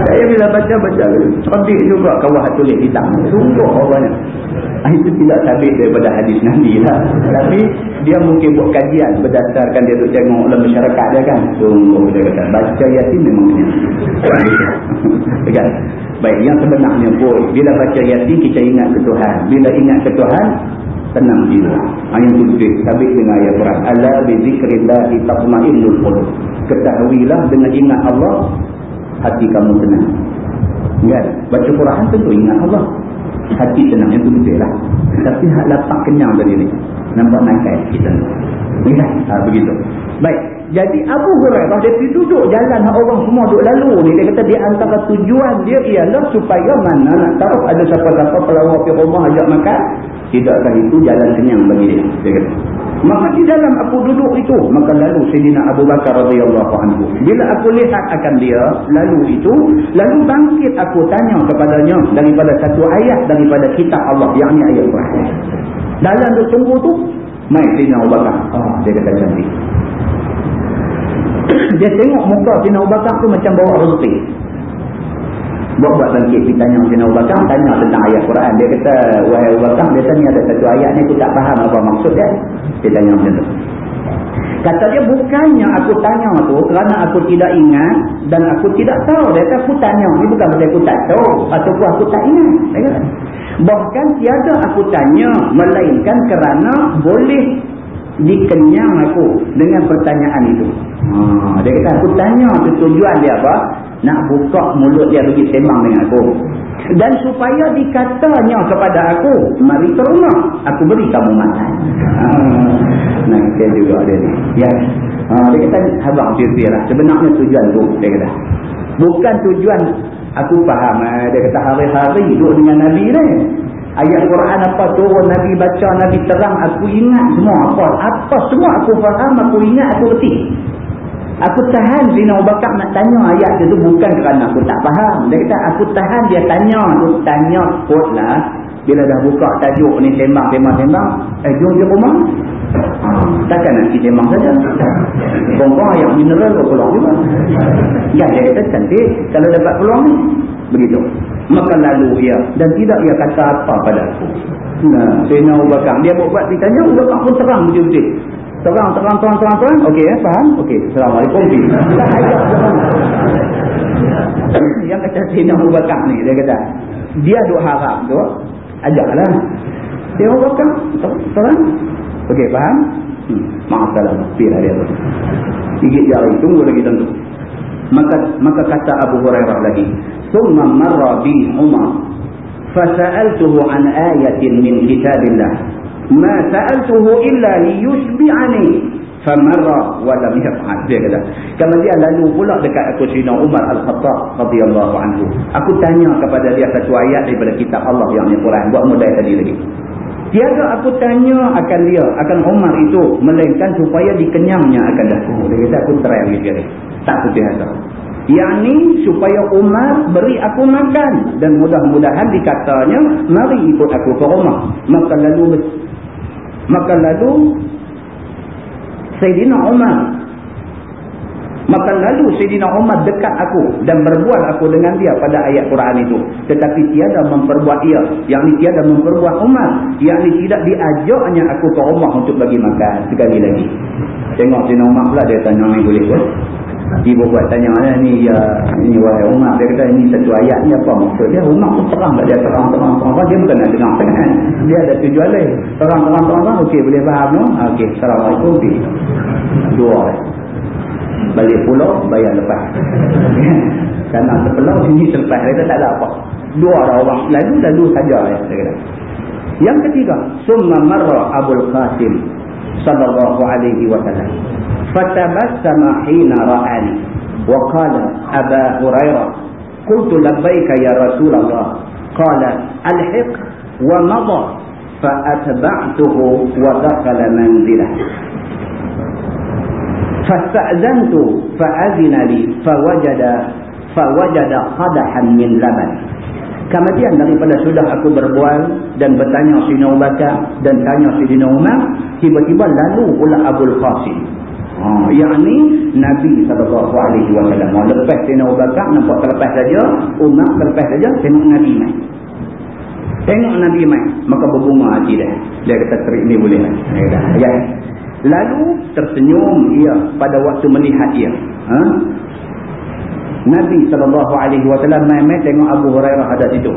Saya bila baca-baca, cerdik juga kawah tulis hitam. Sungguh rupanya. Ah, itu tidak sabit daripada hadis Nabi lah. Tapi dia mungkin buat kajian berdasarkan dia duduk tengok dalam masyarakat dia kan. Sungguh dia kata, baca Yasin memang kenyang. kan? Baik, yang sebenarnya pun, bila baca Yasin kita ingat ke Tuhan. Bila ingat ke Tuhan, tenang jiwa. Ayat tulis sabit dengan ayat Quran. Ala bi zikrillahi taqma'innul qulub. Ketahuilah dengan ingat Allah hati kamu tenang. Kan? Baca Quran tentu ingat Allah. Hati tenang itu betul lah. Tapi hak lapak kenyang tadi ni. Nampak nakai kita. Ya, ha, begitu. Baik. Jadi Abu Hurairah dia duduk jalan orang semua duduk lalu ni. Dia kata di antara tujuan dia ialah supaya mana nak tahu ada siapa-siapa pelawak di rumah ajak makan. Tidakkah itu jalan kenyang bagi dia. Dia kata. Maka di dalam aku duduk itu. Maka lalu Sayyidina Abu Bakar radhiyallahu anhu. Bila aku lihat akan dia lalu itu. Lalu bangkit aku tanya kepadanya daripada satu ayat daripada kitab Allah. Yang ni ayat Quran. Dalam tu tunggu tu. Mai Sayyidina Abu Bakar. Oh, dia kata cantik dia tengok muka Sina Abu Bakar tu macam bawa rezeki. Buat-buat bangkit pergi tanya Sina Abu Bakar, tanya tentang ayat Quran. Dia kata, wahai Abu Bakar, dia tanya ada satu ayat ni, aku tak faham apa maksud dia. Dia tanya macam tu. Kata dia, bukannya aku tanya tu kerana aku tidak ingat dan aku tidak tahu. Dia kata, aku tanya. Ni bukan berarti aku tak tahu. Ataupun aku tak ingat. Dia. Bahkan tiada aku tanya, melainkan kerana boleh dikenyang aku dengan pertanyaan itu. Ha, dia kata aku tanya tu tujuan dia apa? Nak buka mulut dia bagi sembang dengan aku. Dan supaya dikatanya kepada aku, mari ke rumah, aku beri kamu makan. Nah, kita juga ada ni. Ya. Ha, dia kata abang firfir lah. Sebenarnya tujuan tu dia kata. Bukan tujuan aku faham. Eh. Dia kata hari-hari duduk dengan Nabi ni. Ayat Quran apa turun Nabi baca, Nabi terang, aku ingat semua apa. Apa semua aku faham, aku ingat, aku reti. Aku tahan Zina Abu Bakar nak tanya ayat itu bukan kerana aku tak faham. Dia kata aku tahan dia tanya, aku tanya lah. Bila dah buka tajuk ni sembang-sembang-sembang, eh jom dia rumah. Takkan nak kita sembang saja. Bongkong ayat mineral kau pulang juga. Ya, dia kata cantik kalau dapat peluang ni. Begitu. Maka lalu ia dan tidak ia kata apa pada aku. Nah, Sayyidina Abu Bakar dia buat ditanya Abu Bakar pun terang betul-betul. Terang, terang, terang, terang, terang. Okey, eh, faham? Okey, Assalamualaikum. Yang kata Sayyidina Abu Bakar ni, dia kata, dia duk harap tu, ajaklah. Dia Abu Bakar, terang. Okey, faham? Hmm, maaf salah, pilih dia tu. Gigit jari, tunggu lagi tentu. Maka maka kata Abu Hurairah lagi, ثم مر بي عمر فسألته عن آية من كتاب الله ma sa'altuhu illa liyushbi'ani famarra wa lam yaf'al. Dia kata kemudian lalu pula dekat aku Sina Umar Al-Khattab radhiyallahu anhu aku tanya kepada dia satu ayat daripada kitab Allah yang Al-Quran buat mudah tadi lagi. Tiada aku tanya akan dia akan Umar itu melainkan supaya dikenyangnya akan aku. Dia kata aku try lagi sekali. Tak putih hati yakni supaya Umar beri aku makan. Dan mudah-mudahan dikatanya mari ikut aku ke rumah. Maka lalu maka lalu, Sayyidina Umar. Maka lalu Sayyidina Umar dekat aku dan berbuat aku dengan dia pada ayat Quran itu. Tetapi tiada memperbuat ia. Yang ni tiada memperbuat Umar. Yang ni tidak diajaknya aku ke rumah untuk bagi makan. Sekali lagi. Tengok Sayyidina Umar pula dia tanya ni boleh pun. Ibu buat tanya lah ni ya ini wahai Umar dia kata ini satu ayat ni apa maksud dia? Umar pun terang dia terang terang terang. Dia bukan nak dengar. Kan dia ada tujuan lain. Terang terang terang terang. Okey boleh faham no? Okey Assalamualaikum. Dua balik pulau bayar lepas. Kanan sepelau sini selepas. Dia tak ada apa. Dua ada orang. Lalu lalu saja ya dia kata. Yang ketiga summa marra Abul Qasim sallallahu alaihi wasallam فتبسم حين رآني وقال أبا هريرة قلت لبيك يا رسول الله. قال ألحق ومضى فأتبعته ودخل منزله. فاستأذنت فأذن لي فوجد فوجد قدحا من لبن Kemudian daripada sudah aku berbual dan bertanya Sina Ubaka dan tanya Sina Umar, tiba-tiba lalu pula Abul Qasim Ha, yang ni Nabi alaihi wasallam. Lepas Abu Bakar nampak terlepas saja, Umar terlepas saja tengok Nabi mai. Tengok Nabi mai, maka berbunga hati dia. Dia kata terik ni boleh. Ya. Lalu tersenyum ia pada waktu melihat ia. Ha? Nabi sallallahu alaihi wasallam mai tengok Abu Hurairah ada situ.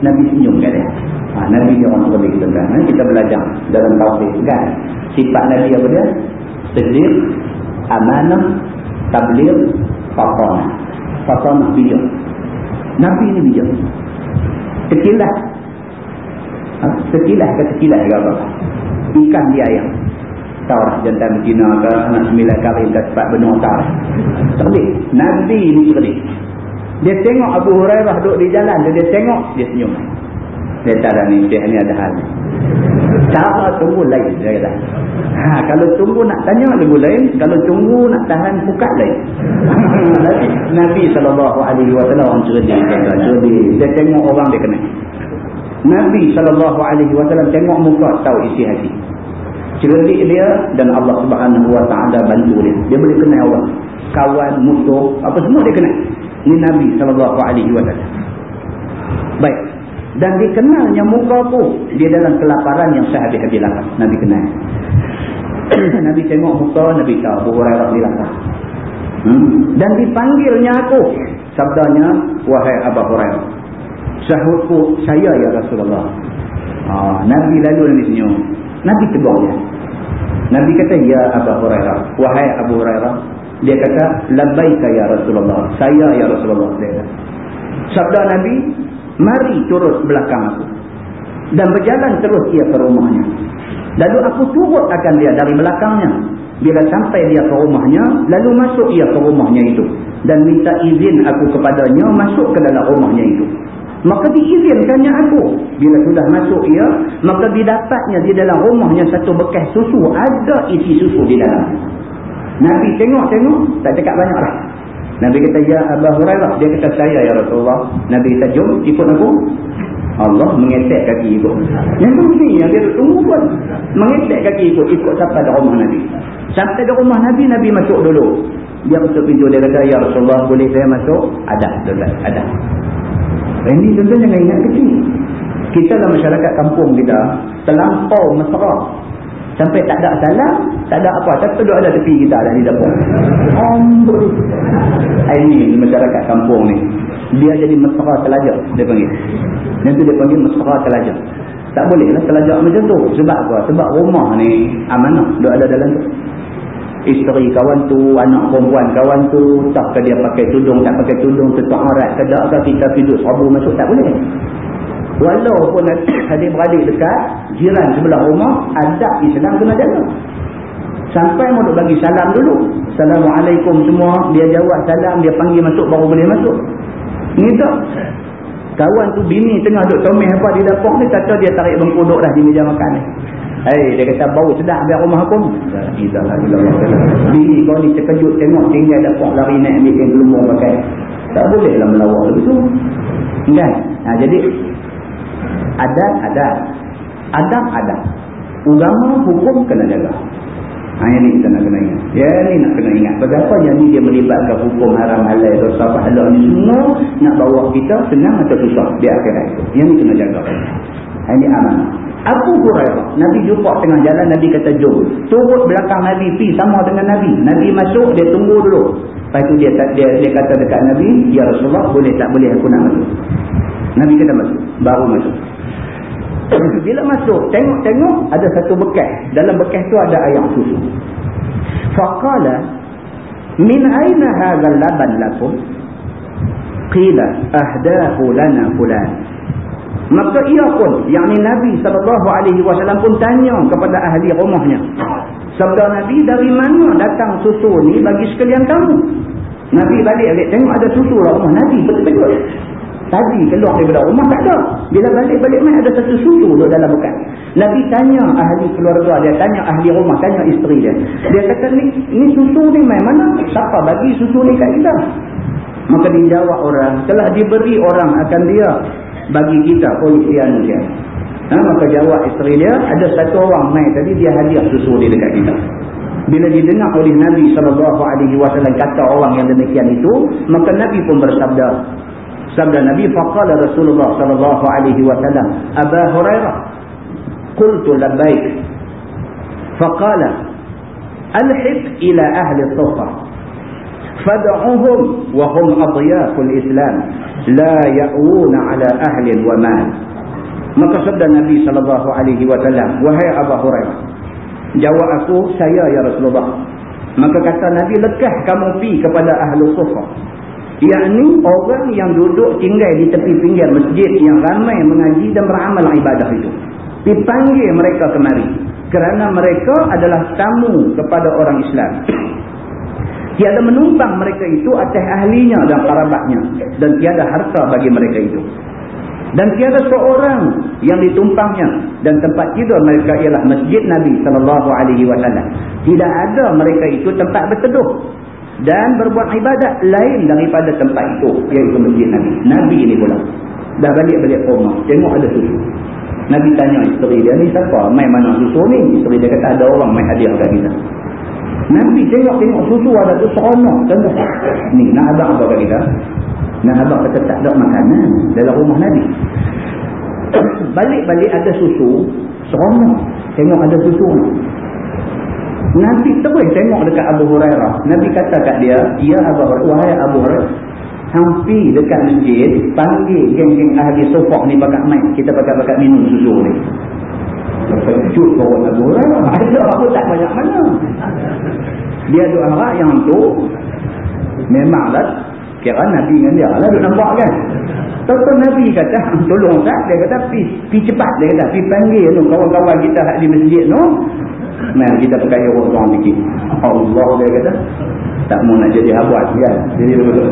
Nabi senyum kat dia. Ha, Nabi dia orang boleh kita kan. Kita belajar dalam tauhid kan. Sifat Nabi apa dia? Sedir, amanah, tablir, fatanah. Fatanah bijak. Nabi ni bijak. Sekilas. Ha? Sekilas ke sekilas ke apa? Ikan dia yang. Tahu lah jantan betina ke, nak sembilan kali ke cepat benar tahu lah. Cerdik. Nabi ni cerdik. Dia tengok Abu Hurairah duduk di jalan. Dia, dia tengok, dia senyum. Dia tak ni, dia ni ada hal. Cara tunggu lain. Dia kata. Ha, kalau tunggu nak tanya lagu lain, kalau tunggu nak tahan pukat lain. Nabi, Nabi SAW orang cerdik. Dia tengok orang dia kena. Nabi SAW tengok muka tahu isi hati. Cerdik dia dan Allah Subhanahu Wa Taala bantu dia. Dia boleh kenal orang. Kawan, musuh, apa semua dia kenal. Ini Nabi SAW. Baik. Dan dikenalnya muka tu dia dalam kelaparan yang sehabis-habis lapar. Nabi kenal. Nabi tengok muka, Nabi tahu Abu Hurairah di lapar. Hmm? Dan dipanggilnya aku. Sabdanya, wahai Abu Hurairah. Sahutku, saya ya Rasulullah. Ha, Nabi lalu Nabi senyum. Nabi tegur dia. Nabi kata, ya Abu Hurairah. Wahai Abu Hurairah. Dia kata, labbaika ya Rasulullah. Saya ya Rasulullah. Dia kata. Sabda Nabi, Mari turut belakang aku. Dan berjalan terus ia ke rumahnya. Lalu aku turut akan dia dari belakangnya. Bila sampai dia ke rumahnya, lalu masuk ia ke rumahnya itu. Dan minta izin aku kepadanya masuk ke dalam rumahnya itu. Maka diizinkannya aku. Bila sudah masuk ia, maka didapatnya di dalam rumahnya satu bekas susu. Ada isi susu di dalam. Nabi tengok-tengok, tak cakap banyak lah. Nabi kata, Ya Abah Hurairah. Dia kata, saya ya Rasulullah. Nabi kata, jom ikut aku. Allah mengetek kaki ikut. Yang tu ni yang dia tunggu pun. Mengetek kaki ikut. Ikut sampai di rumah Nabi. Sampai di rumah Nabi, Nabi masuk dulu. Dia masuk pintu. Dia kata, Ya Rasulullah, boleh saya masuk? Ada. Ada. Ini tentu jangan ingat kecil. Kita dalam masyarakat kampung kita, terlampau mesra. Sampai tak ada salam, tak ada apa. Tapi duduk ada tepi kita dah di dapur. Ambul. Ini masyarakat kampung ni. Dia jadi mesra telajak, dia panggil. Yang tu dia panggil mesra telajak. Tak boleh lah telajak macam tu. Sebab apa? Sebab rumah ni amanah. Duduk ada dalam tu isteri kawan tu, anak perempuan kawan tu, tak ke dia pakai tudung, tak pakai tudung, tetap arat ke tak ke kita duduk sabu masuk, tak boleh. Walaupun adik-beradik dekat, jiran sebelah rumah, adab Islam kena jaga. Sampai mau bagi salam dulu. Assalamualaikum semua, dia jawab salam, dia panggil masuk, baru boleh masuk. Ni tak. Kawan tu bini tengah duduk comel apa di dapur ni, kata dia tarik bengkuduk dah di meja makan ni. Hei, dia kata bau sedap biar rumah aku. Bini kau ni terkejut tengok tinggal dapat lari naik yang gelumung pakai. Tak boleh lah melawak lebih tu. Kan? Ha, jadi, adat, adat. Adat, adat. Ugama, hukum kena jaga. Ha, yang ni kita nak kena ingat. Ya, ni nak kena ingat. Berapa yang ni dia melibatkan hukum haram halal, dosa pahala ni semua nak bawa kita senang atau susah di akhirat itu. Yang ni kena jaga. Ha, ini amanah. Abu Hurairah, Nabi jumpa tengah jalan, Nabi kata jom. Turut belakang Nabi, pi sama dengan Nabi. Nabi masuk, dia tunggu dulu. Lepas tu dia, dia, dia kata dekat Nabi, Ya Rasulullah, boleh tak boleh aku nak masuk. Nabi kata masuk, baru masuk. Bila masuk, tengok-tengok ada satu bekas. Dalam bekas tu ada ayam susu. Faqala, min aina hadhal laban lakum? Qila, ahdahu lana fulan. Maka ia pun, yang ni Nabi SAW pun tanya kepada ahli rumahnya. Sabda Nabi, dari mana datang susu ni bagi sekalian kamu? Nabi balik-balik tengok ada susu lah rumah Nabi, betul-betul. Tadi keluar daripada rumah tak ada. Bila balik-balik main ada satu susu tu dalam bukan. Nabi tanya ahli keluarga dia, tanya ahli rumah, tanya isteri dia. Dia kata ni, ni susu ni main mana? Siapa bagi susu ni kat kita? Maka dijawab orang, telah diberi orang akan dia bagi kita polisi anusia. Ha, maka jawab isteri dia, ada satu orang main tadi dia hadiah susu dia dekat kita. Bila didengar oleh Nabi SAW kata orang yang demikian itu, maka Nabi pun bersabda. Sabda Nabi, faqala Rasulullah SAW, Aba Hurairah, qultu labbaik. Faqala, alhib ila ahli sufa. Fad'uhum wa hum adiyakul Islam la ya'una ala ahlin wa mal maka sabda Nabi sallallahu alaihi wasallam wahai Abu Hurairah jawab aku saya ya Rasulullah. Maka kata Nabi lekah kamu pi kepada ahlu sufa yakni orang yang duduk tinggal di tepi pinggir masjid yang ramai mengaji dan beramal ibadah itu. Dipanggil mereka kemari kerana mereka adalah tamu kepada orang Islam Tiada menumpang mereka itu atas ahlinya dan kerabatnya. Dan tiada harta bagi mereka itu. Dan tiada seorang yang ditumpangnya. Dan tempat tidur mereka ialah masjid Nabi SAW. Tidak ada mereka itu tempat berteduh. Dan berbuat ibadat lain daripada tempat itu. Iaitu masjid Nabi. Nabi ini pula. Dah balik-balik rumah. Tengok ada susu. Nabi tanya isteri dia ni siapa? Main mana susu ni? Isteri dia kata ada orang main hadiah kat kita. Nabi tengok-tengok susu ada tu seronok. Contoh. Ni, nak abang apa kat kita? Nak abang kata tak ada makanan dalam rumah Nabi. Balik-balik ada susu, seronok. Tengok ada susu. Nabi terus tengok dekat Abu Hurairah. Nabi kata kat dia, Ya Abu Hurairah, wahai Abu Hurairah, hampir dekat masjid, panggil geng-geng ahli sofok ni bakat main. Kita bakat-bakat minum susu ni. Terkejut bawa Abu Hurairah. Ada aku tak banyak mana. Dia ada harap yang tu. Memanglah. Kira Nabi dengan dia lah. Dia nampak kan. Tapi Nabi kata. Tolong tak. Dia kata. Pi cepat. Dia kata. Pi panggil tu. Kawan-kawan kita di masjid tu. Mari kita pakai orang sikit. Allah dia kata. Tak mau nak jadi habuat kan. Jadi betul.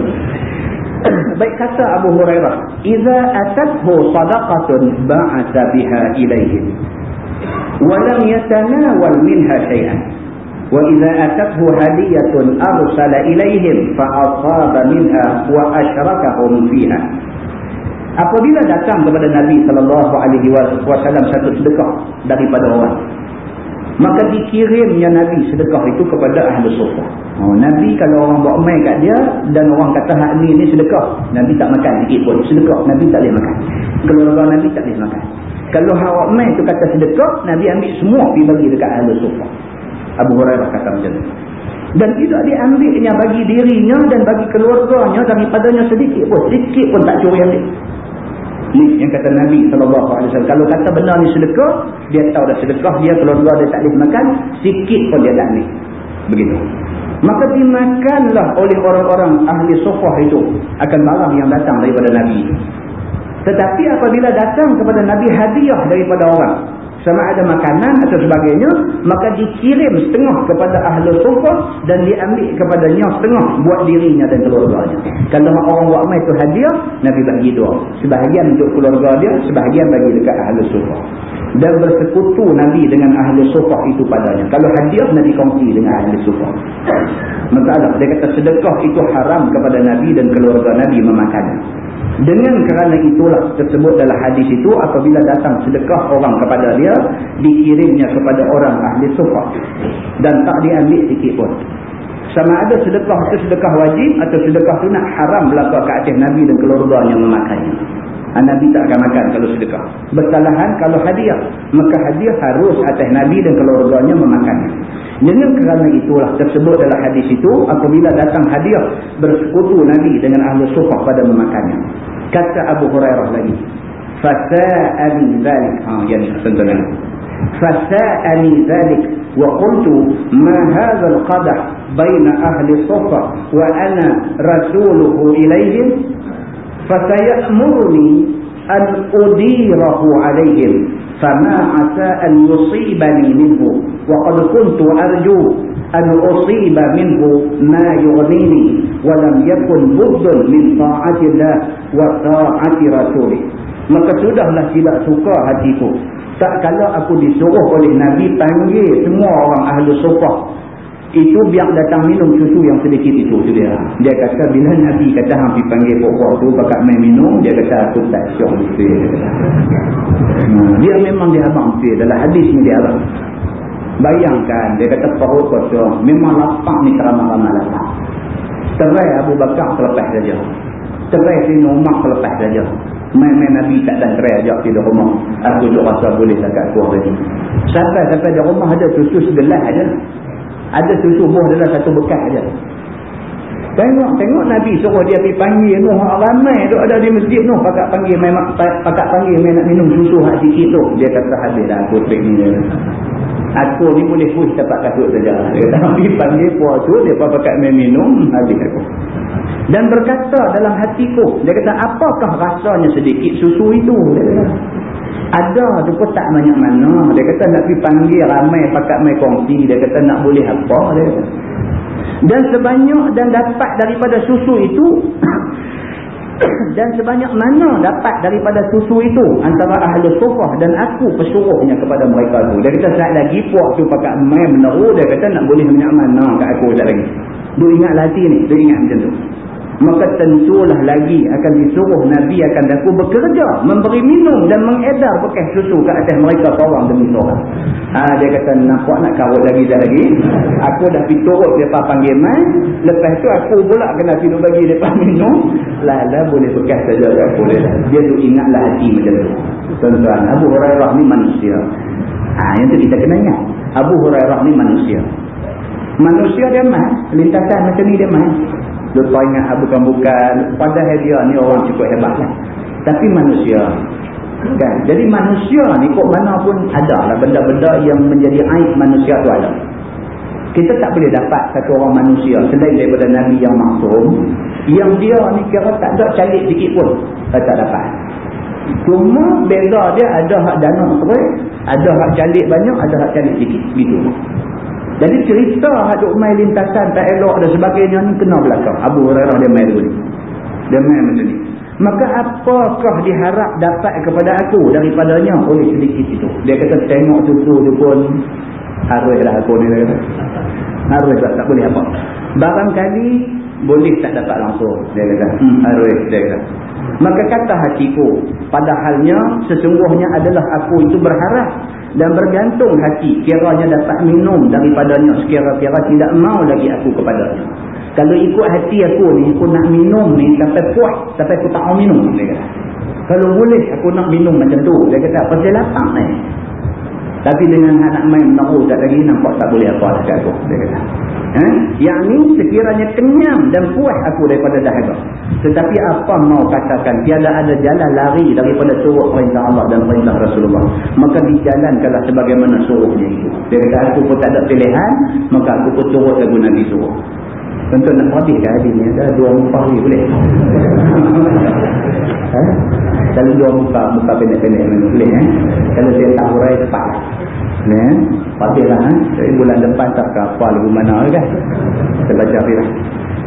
baik kata Abu Hurairah iza atathu sadaqatun ba'atha biha ilaihim shay'an wa iza atathu hadiyatun arsala ilaihim fa asaba minha wa ashrakahum fiha apabila datang kepada Nabi sallallahu alaihi wasallam satu sedekah daripada orang maka dikirimnya Nabi sedekah itu kepada ahli sufah. Oh, Nabi kalau orang buat mai kat dia dan orang kata hak ni ni sedekah, Nabi tak makan sikit pun. Sedekah Nabi tak boleh makan. Keluarga Nabi tak boleh makan. Kalau hak buat mai tu kata sedekah, Nabi ambil semua pergi bagi dekat ahli sufah. Abu Hurairah kata macam tu. Dan tidak diambilnya bagi dirinya dan bagi keluarganya daripadanya sedikit pun. Sedikit pun tak curi ambil. Ni yang kata Nabi SAW. Kalau kata benda ni sedekah, dia tahu dah sedekah, dia keluarga dia tak boleh makan, sikit pun dia tak ambil. Begitu. Maka dimakanlah oleh orang-orang ahli sofah itu akan barang yang datang daripada Nabi Tetapi apabila datang kepada Nabi hadiah daripada orang, sama ada makanan atau sebagainya maka dikirim setengah kepada ahli sufah dan diambil kepadanya setengah buat dirinya dan keluarganya. Kalau orang buat mai itu hadiah Nabi bagi dua. Sebahagian untuk keluarga dia sebahagian bagi dekat ahli sufah dan bersekutu Nabi dengan ahli sufah itu padanya. Kalau hadiah Nabi kongsi dengan ahli sufah masalah dia kata sedekah itu haram kepada Nabi dan keluarga Nabi memakannya dengan kerana itulah tersebut dalam hadis itu apabila datang sedekah orang kepada dia dikirimnya kepada orang ahli sufah dan tak diambil sikit pun. Sama ada sedekah itu sedekah wajib atau sedekah sunat haram berlaku ke atas Nabi dan keluarganya memakannya. Ah, Nabi tak akan makan kalau sedekah. Bersalahan kalau hadiah. Maka hadiah harus atas Nabi dan keluarganya memakannya. Dengan kerana itulah tersebut dalam hadis itu. Apabila datang hadiah bersekutu Nabi dengan ahli sufah pada memakannya. Kata Abu Hurairah lagi. Fasa'ani zalik. Ha, yang ni tentunya. Fasa'ani zalik. Wa qultu ma hadha al-qadah baina ahli sufah wa ana rasuluhu ilaihim فسيأمرني أن أديره عليهم فما عسى أن يصيبني منه وقد كنت أرجو أن أصيب منه ما يغنيني ولم يكن بد من طاعة الله وطاعة رسوله maka sudahlah tidak suka hatiku tak kalau aku disuruh oleh Nabi panggil semua orang ahli sufah itu biar datang minum susu yang sedikit itu tu dia. Dia kata bila Nabi kata hampir panggil pokok tu pakat main minum, dia kata aku tak syok mesti. Hmm, dia memang dia abang mesti dalam hadis ni dia abang. Bayangkan dia kata perut kosong, memang lapang ni teramah-ramah lapang. Terai Abu Bakar selepas saja. Terai sini Umar selepas saja. Main-main Nabi tak dan terai ajak di rumah. Aku tu rasa boleh dekat kuah lagi. Sampai-sampai di rumah ada susu segelas aja. Ada susu buah dalam satu bekas saja. Tengok, tengok Nabi suruh dia pergi panggil Nuh. Ramai tu ada di masjid Nuh. Pakat panggil main, pakat panggil main nak minum susu hak sikit tu. Dia kata habis dah aku trip ni. Aku ni boleh push tempat kasut saja. Dia kata pergi panggil puas tu. Dia pakat main minum. Habis aku. Dan berkata dalam hatiku. Dia kata apakah rasanya sedikit susu itu. Dia kata. Ada tu pun tak banyak mana. Dia kata nak pergi panggil ramai pakat mai kongsi. Dia kata nak boleh apa. Dia kata. Dan sebanyak dan dapat daripada susu itu. dan sebanyak mana dapat daripada susu itu. Antara ahli sofah dan aku pesuruhnya kepada mereka tu. Dia kata saat lagi puak tu pakat mai meneru. Dia kata nak boleh banyak mana kat aku lagi. Dia ingat hati ni. Dia ingat macam tu maka tentulah lagi akan disuruh Nabi akan daku bekerja memberi minum dan mengedar bekas susu ke atas mereka seorang demi seorang ha, dia kata nampak nak kawat lagi dah lagi? Aku dah pergi turut mereka panggil mai lepas tu aku pula kena tidur bagi mereka minum. Lala boleh bekas saja aku dia tu ingatlah hati macam tu. Tuan-tuan Abu Hurairah ni manusia. Ha, yang tu kita kena ingat. Abu Hurairah ni manusia. Manusia dia mas lintasan macam ni dia mas Lupa ingat bukan-bukan. Padahal dia ni orang cukup hebat lah. Tapi manusia. Kan? Jadi manusia ni kok mana pun ada lah benda-benda yang menjadi aib manusia tu ada. Kita tak boleh dapat satu orang manusia selain daripada Nabi yang maksum. Yang dia ni kira tak ada calik sikit pun. Tak dapat. Cuma beza dia ada hak dana. Ada hak calik banyak, ada hak calik sikit. Gitu. Jadi cerita haduk mai lintasan tak elok dan sebagainya ni kena belakang. Abu Hurairah dia mai dulu. dia main macam ni. Maka apakah diharap dapat kepada aku daripadanya? Oleh sedikit itu. Dia kata tengok susu tu pun harus lah aku ni harus lah tak boleh apa. Barangkali boleh tak dapat langsung dia kata. Hmm, harus dia kata. Maka kata hatiku padahalnya sesungguhnya adalah aku itu berharap dan bergantung hati. Kiranya dapat minum daripadanya. Sekira-kira tidak mau lagi aku kepadanya. Kalau ikut hati aku ni aku nak minum ni sampai puas sampai aku tak mau minum. Dia kata. Kalau boleh aku nak minum macam tu. Dia kata pasal lapang ni? Tapi dengan anak main tak lagi nampak tak boleh apa dekat aku. Dia kata. Eh? Yang ni sekiranya kenyang dan puas aku daripada dahaga. Tetapi apa mau katakan. Tiada ada jalan lari daripada suruh perintah Allah dan perintah Rasulullah. Maka dijalankanlah sebagaimana suruhnya itu. Dia kata aku pun tak ada pilihan. Maka aku pun turut lagu Nabi suruh. Tentu nak habis ke hadis ni. Ada dua muka ni boleh. eh? Kalau dua muka, muka pendek-pendek boleh. Eh? Kalau saya tak hurai cepat. Ya, habis lah. Eh? Jadi bulan depan tak ke apa lagu mana kan. Kita baca habis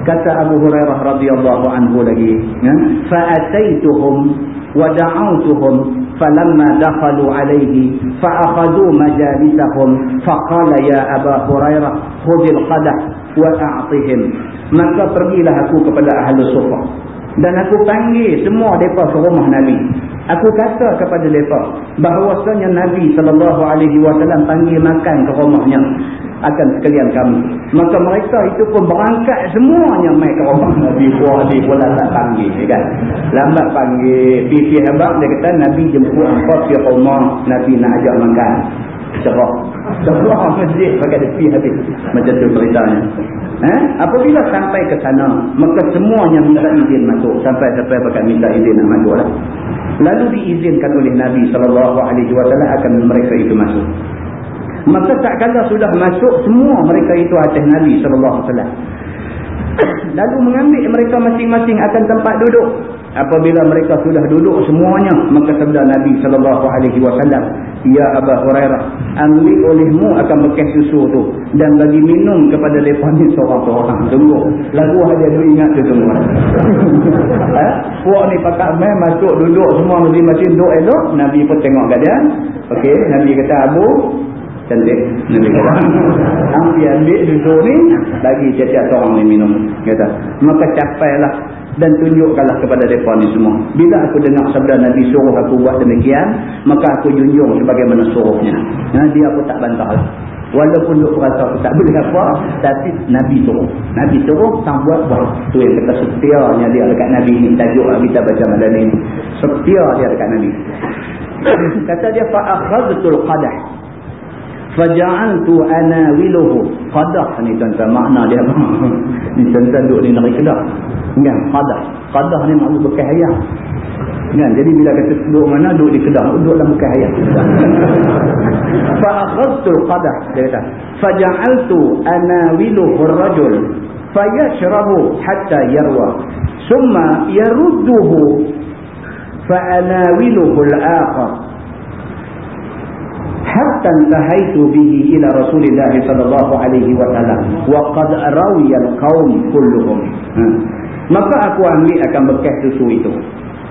Kata Abu Hurairah radhiyallahu anhu lagi. Ya? Fa'ataituhum wa da'autuhum falamma dakhalu alayhi fa'akhadhu majalisahum faqala ya Aba Hurairah khudil qadah wa a'tihim maka pergilah aku kepada ahli sufa dan aku panggil semua depa ke rumah nabi. Aku kata kepada depa bahawasanya nabi wasallam panggil makan ke rumahnya akan sekalian kami. Maka mereka itu pun berangkat semuanya mai ke rumah nabi. Buah di pula tak panggil kan? Lambat panggil. Pipi hebat dia kata nabi jemput engkau ke rumah nabi nak ajak makan. Cerah cerah masjid pakai tepi habis. Macam tu ceritanya eh? apabila sampai ke sana maka semuanya minta izin masuk sampai-sampai pakai minta izin nak masuk lah. lalu diizinkan oleh Nabi SAW akan mereka itu masuk maka tak kala sudah masuk semua mereka itu atas Nabi SAW lalu mengambil mereka masing-masing akan tempat duduk. Apabila mereka sudah duduk semuanya maka sabda Nabi sallallahu alaihi wasallam ya Abu Hurairah ambil olehmu akan bekas susu tu dan bagi minum kepada depa ni seorang-seorang tunggu. Lagu aja tu ingat tu semua ha puak ni pakak mai masuk duduk semua masing-masing duduk elok Nabi pun tengok dia okey Nabi kata Abu cantik Nabi kata ambil ambil susu ni bagi setiap seorang ni minum kata maka capailah dan tunjukkanlah kepada mereka ni semua. Bila aku dengar sabda Nabi suruh aku buat demikian, maka aku junjung sebagaimana suruhnya. Ha, dia aku tak bantah lah. Walaupun duk rasa aku tak boleh apa, tapi Nabi suruh. Nabi suruh, sang buat buat. Itu yang kata setianya dia dekat Nabi ni. Tajuk kita baca malam ni. Setia dia dekat Nabi. kata dia, fa'akhadtul qadah faja'altu anawiluhu. Qadah ni tuan-tuan makna dia ni tuan-tuan duduk ni nak kedah. Kan? Qadah qadah ni maksud bekas ayam. Kan? Jadi bila kata duduk mana? Duduk di kedah. Duduk dalam bekas ayam. Fa qadah dia kata faja'altu anawiluhu ar-rajul fayashrabu hatta yarwa. Thumma yarudduhu fa anawiluhu al-akhar hatta tahaitu bihi ila Rasulillah sallallahu alaihi wasallam. Wa qad rawiya al-qaum kulluhum. Ha. maka aku ambil akan bekas susu itu.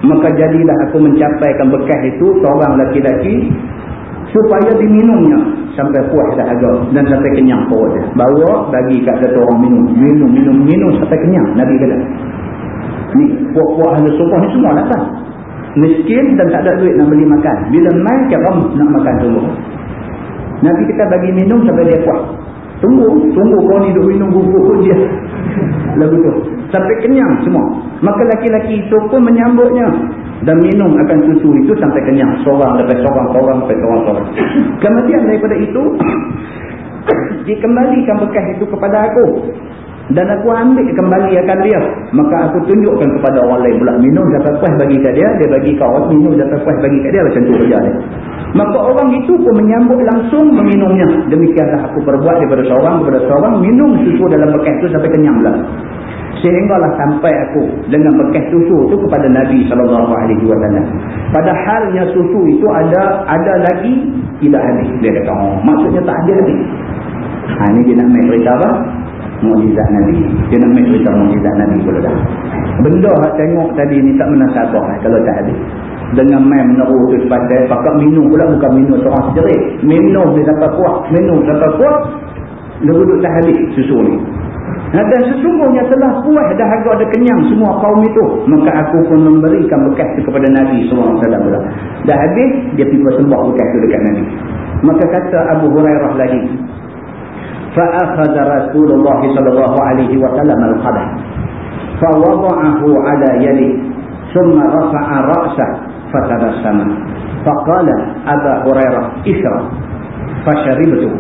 Maka jadilah aku mencapaikan bekas itu seorang laki-laki supaya diminumnya sampai puas dahaga dan sampai kenyang perut dia. Bawa bagi kat satu orang minum. Minum minum minum sampai kenyang. Nabi kata ni puak-puak ahli sumpah ni semua datang miskin dan tak ada duit nak beli makan. Bila main keram nak makan semua Nabi kita bagi minum sampai dia kuat. Tunggu tunggu kau ni duk minum bubuk dia. Lagu tu sampai kenyang semua. Maka laki-laki itu pun menyambutnya. Dan minum akan susu itu sampai kenyang. Seorang lepas seorang seorang lepas seorang seorang. Kemudian daripada itu dikembalikan bekas itu kepada aku dan aku ambil kembali akan dia. Maka aku tunjukkan kepada orang lain pula minum dapat puas bagi kat dia dia bagi kawan minum dapat puas bagi kat dia macam tu kerja dia. Maka orang itu pun menyambut langsung meminumnya. Demikianlah aku perbuat daripada seorang kepada seorang minum susu dalam bekas itu sampai kenyang pula. Sehinggalah sampai aku dengan bekas susu itu kepada Nabi SAW padahalnya susu itu ada ada lagi tidak habis. Dia kata oh, maksudnya tak ada lagi. Ha, ini dia nak main cerita apa mukjizat Nabi. Dia nak main cerita mukjizat Nabi pula dah. Benda hak tengok tadi ni tak menasabah eh, kalau tak habis. Dengan main meneru tu sepatah. Pakat minum pula bukan minum seorang sejerit. Minum dia sampai kuat. Minum sampai kuat. Dia duduk habis susu ni. Dan sesungguhnya telah puas dah agak ada kenyang semua kaum itu. Maka aku pun memberikan bekas itu kepada Nabi SAW. Dah habis, dia pergi bersembah bekas itu dekat Nabi. Maka kata Abu Hurairah lagi. فأخذ رسول الله صلى الله عليه وسلم القدح فوضعه على يده ثم رفع رأسه فتبسم. فقال أبا هريرة اشرب. فشربته.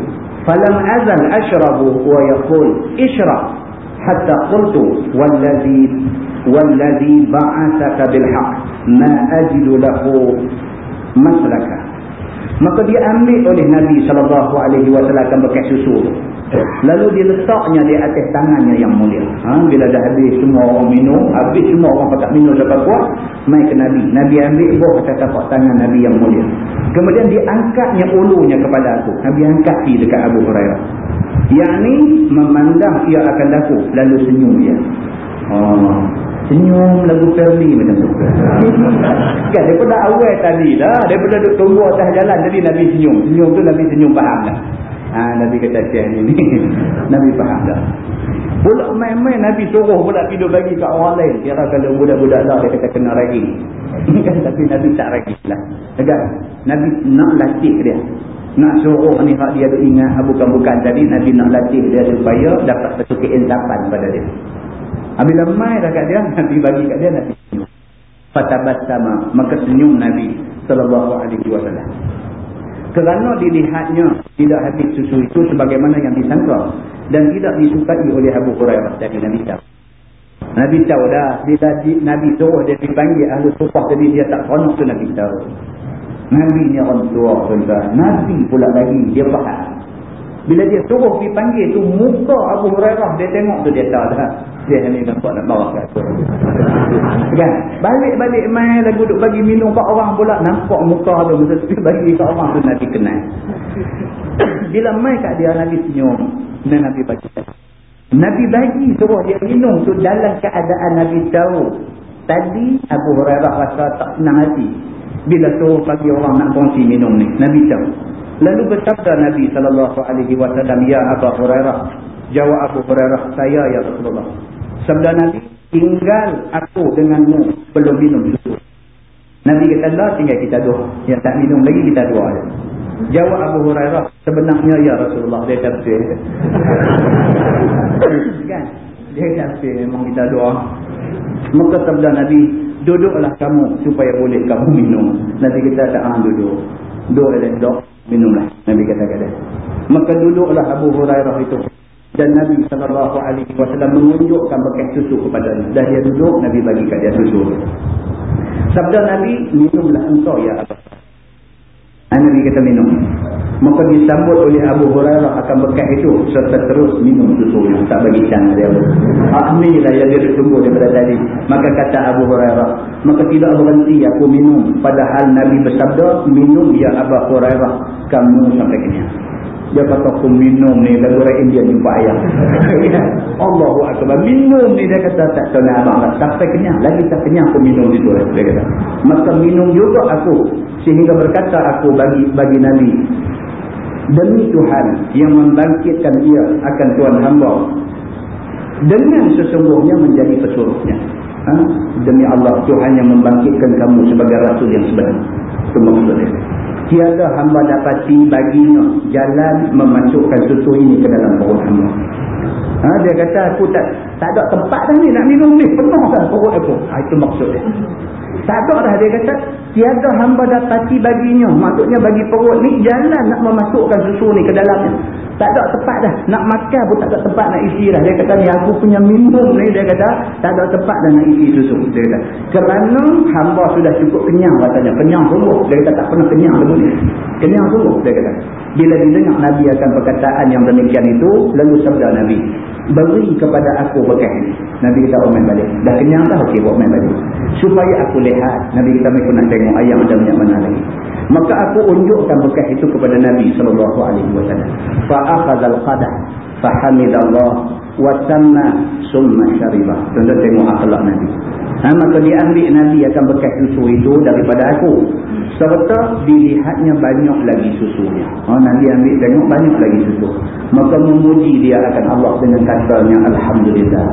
فلم أزل أشرب ويقول اشرب. حتى قلت والذي والذي بعثك بالحق ما أجد له مسلكا. Maka dia ambil oleh Nabi SAW bekas susu. Lalu dia letaknya di atas tangannya yang mulia. Ha? bila dah habis semua orang minum habis semua orang pakat minum sampai kuat mai ke Nabi. Nabi ambil buah atas tapak tangan Nabi yang mulia. Kemudian dia angkatnya ulunya kepada aku. Nabi angkat pergi dekat Abu Hurairah. Yang ni memandang ia akan daku lalu senyum dia. Oh. Senyum lagu Perli macam tu. Kan daripada awal tadi dah. Daripada duduk tunggu atas jalan. Jadi Nabi senyum. Senyum tu Nabi senyum faham dah. Ha, Nabi kata siap ni Nabi faham dah. Pula main-main Nabi suruh pula tidur bagi kat orang lain. Kira kalau budak-budak dah dia kata kena ragi. Tapi Nabi tak ragi lah. Kan Nabi nak latih dia. Nak suruh ni hak dia tu ingat bukan-bukan tadi Nabi nak latih dia supaya dapat satu keinsapan pada dia Bila mai dah kat dia Nabi bagi kat dia Nabi senyum. Fatabat sama maka senyum Nabi wasallam. Kerana dilihatnya tidak habis susu itu sebagaimana yang disangka dan tidak disukai oleh Abu Hurairah dari Nabi tahu Nabi tahu dah bila Nabi suruh dia dipanggil ahli sufah jadi dia tak seronok tu Nabi tahu Nabi ni orang tua tuan Nabi pula lagi dia faham bila dia suruh pergi panggil tu muka Abu Hurairah dia tengok tu dia tahu dah. Dia ni nampak nak bawa kat aku kan? Balik-balik main lagu duk bagi minum kat orang pula nampak muka tu masa tu bagi kat orang tu Nabi kenal. Bila main kat dia Nabi senyum. Dan Nabi baca. Nabi bagi suruh dia minum tu dalam keadaan Nabi tahu. Tadi Abu Hurairah rasa tak senang hati. Bila suruh bagi orang nak kongsi minum ni Nabi tahu lalu bersabda Nabi SAW ya Abu Hurairah jawab Abu Hurairah saya ya Rasulullah Sabda Nabi, tinggal aku denganmu belum minum susu. Nabi kata, lah tinggal kita dua. Yang tak minum lagi kita dua. Jawab Abu Hurairah, sebenarnya ya Rasulullah, dia tafsir. kan? Dia tafsir, memang kita dua. Maka sabda Nabi, duduklah kamu supaya boleh kamu minum. Nabi kita tak ah, duduk. Duduk duduk, minumlah. Nabi kata-kata. Maka duduklah Abu Hurairah itu dan Nabi SAW menunjukkan bekas susu kepada dia. Dah dia duduk, Nabi bagi kat dia susu. Sabda Nabi, minumlah engkau ya Abu. Nabi kata minum. Maka disambut oleh Abu Hurairah akan bekas itu serta terus minum susu. Tak bagi can dia. Ahmi lah yang dia tunggu daripada tadi. Maka kata Abu Hurairah, maka tidak berhenti aku minum. Padahal Nabi bersabda, minum ya Abu Hurairah. Kamu sampai kenyang. Dia kata aku minum ni lagu orang India jumpa ayam. Allahu Akbar. Minum ni dia kata tak tahu nak abang. Sampai kenyang. Lagi tak kenyang aku minum itu. Dia kata. Maka minum juga aku. Sehingga berkata aku bagi bagi Nabi. Demi Tuhan yang membangkitkan ia akan Tuhan hamba. Dengan sesungguhnya menjadi pesuruhnya. Ha? Demi Allah Tuhan yang membangkitkan kamu sebagai Rasul yang sebenar. Itu maksudnya tiada hamba dapati baginya jalan memasukkan susu ini ke dalam perut hamba. Ha, dia kata aku tak tak ada tempat dah ni nak minum ni penuh dah perut aku. Ha, itu maksudnya. Tak ada dah dia kata tiada hamba dapati baginya maksudnya bagi perut ni jalan nak memasukkan susu ni ke dalamnya. Tak ada tempat dah. Nak makan pun tak ada tempat nak isi dah. Dia kata ni aku punya minum ni dia kata tak ada tempat dah nak isi susu. Dia kata kerana hamba sudah cukup kenyang katanya. Kenyang sungguh. Dia kata tak pernah kenyang dulu ni. Kenyang sungguh dia kata. Bila didengar Nabi akan perkataan yang demikian itu lalu sabda Nabi beri kepada aku bekas. Nabi kita oh main balik. Dah kenyang dah okey main balik. Supaya aku lihat. Nabi kita pun nak tengok ayam ada banyak mana lagi. Maka aku unjukkan bekas itu kepada Nabi sallallahu alaihi wasallam. Fa akhadha al-qadah fa hamidallah watamma summa syaribah tuan-tuan tengok akhlak Nabi. Ha, maka diambil Nabi akan bekas susu itu daripada aku. Serta dilihatnya banyak lagi susunya. Ha, Nabi ambil tengok banyak lagi susu. Maka memuji dia akan Allah dengan katanya Alhamdulillah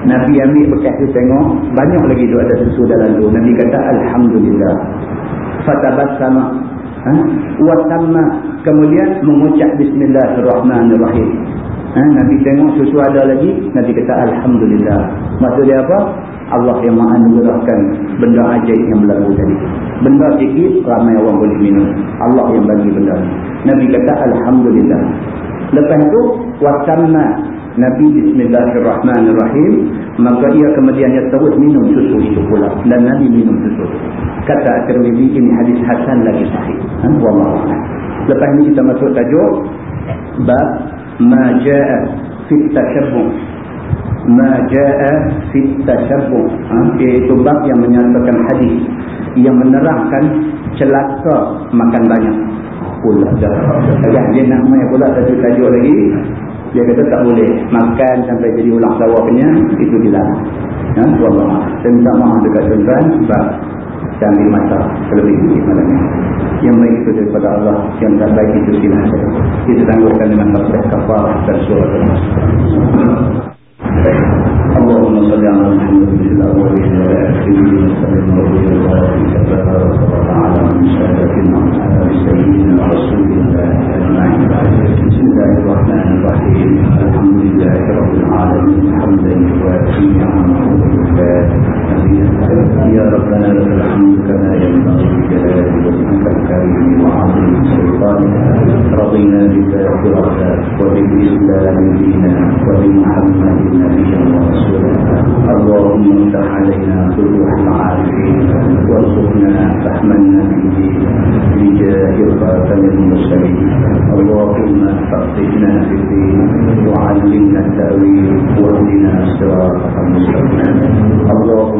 Nabi ambil bekas itu tengok banyak lagi tu ada susu dalam tu Nabi kata Alhamdulillah fatabas sama ha? watamma kemudian mengucap Bismillahirrahmanirrahim Ha, Nabi tengok susu ada lagi, Nabi kata Alhamdulillah. Maksud dia apa? Allah yang maha anugerahkan benda ajaib yang berlaku tadi. Benda sikit, ramai orang boleh minum. Allah yang bagi benda. Nabi kata Alhamdulillah. Lepas itu, wasamna Nabi Bismillahirrahmanirrahim. Maka ia kemudian dia terus minum susu itu pula. Dan Nabi minum susu. Kata At-Tirmidhi ini hadis Hasan lagi sahih. Ha? Lepas ini kita masuk tajuk. Bab ma jaa fi tashabbuh ma jaa fi tashabbuh ha? iaitu bab yang menyatakan hadis yang menerangkan celaka makan banyak pula dah dia nak mai pula satu tajuk lagi dia kata tak boleh makan sampai jadi ulang sawah punya itu dilarang. Ha wallah saya minta maaf dekat tuan-tuan sebab masa terlebih sedikit malam ini yang baik itu daripada Allah yang tak baik itu silah kita tangguhkan dengan masalah kafar dan wa sahbihi wa sallam wa barik ala sayyidina Muhammad sayyidina Bismillahirrahmanirrahim Alhamdulillahi rabbil alamin hamdan wa Ya kama يا ربنا لك الحمد كما ينبغي لجلال وجهك الكريم وعظيم سلطانك. رضينا بك ربا وبالإسلام دينا وبمحمد نبيا ورسولا اللهم افتح علينا فتوح العارفين وارزقنا فهم النبيين بجاه خاتم المرسلين. اللهم فقهنا في الدين وعلمنا التأويل واهدنا الصراط المستقيم. اللهم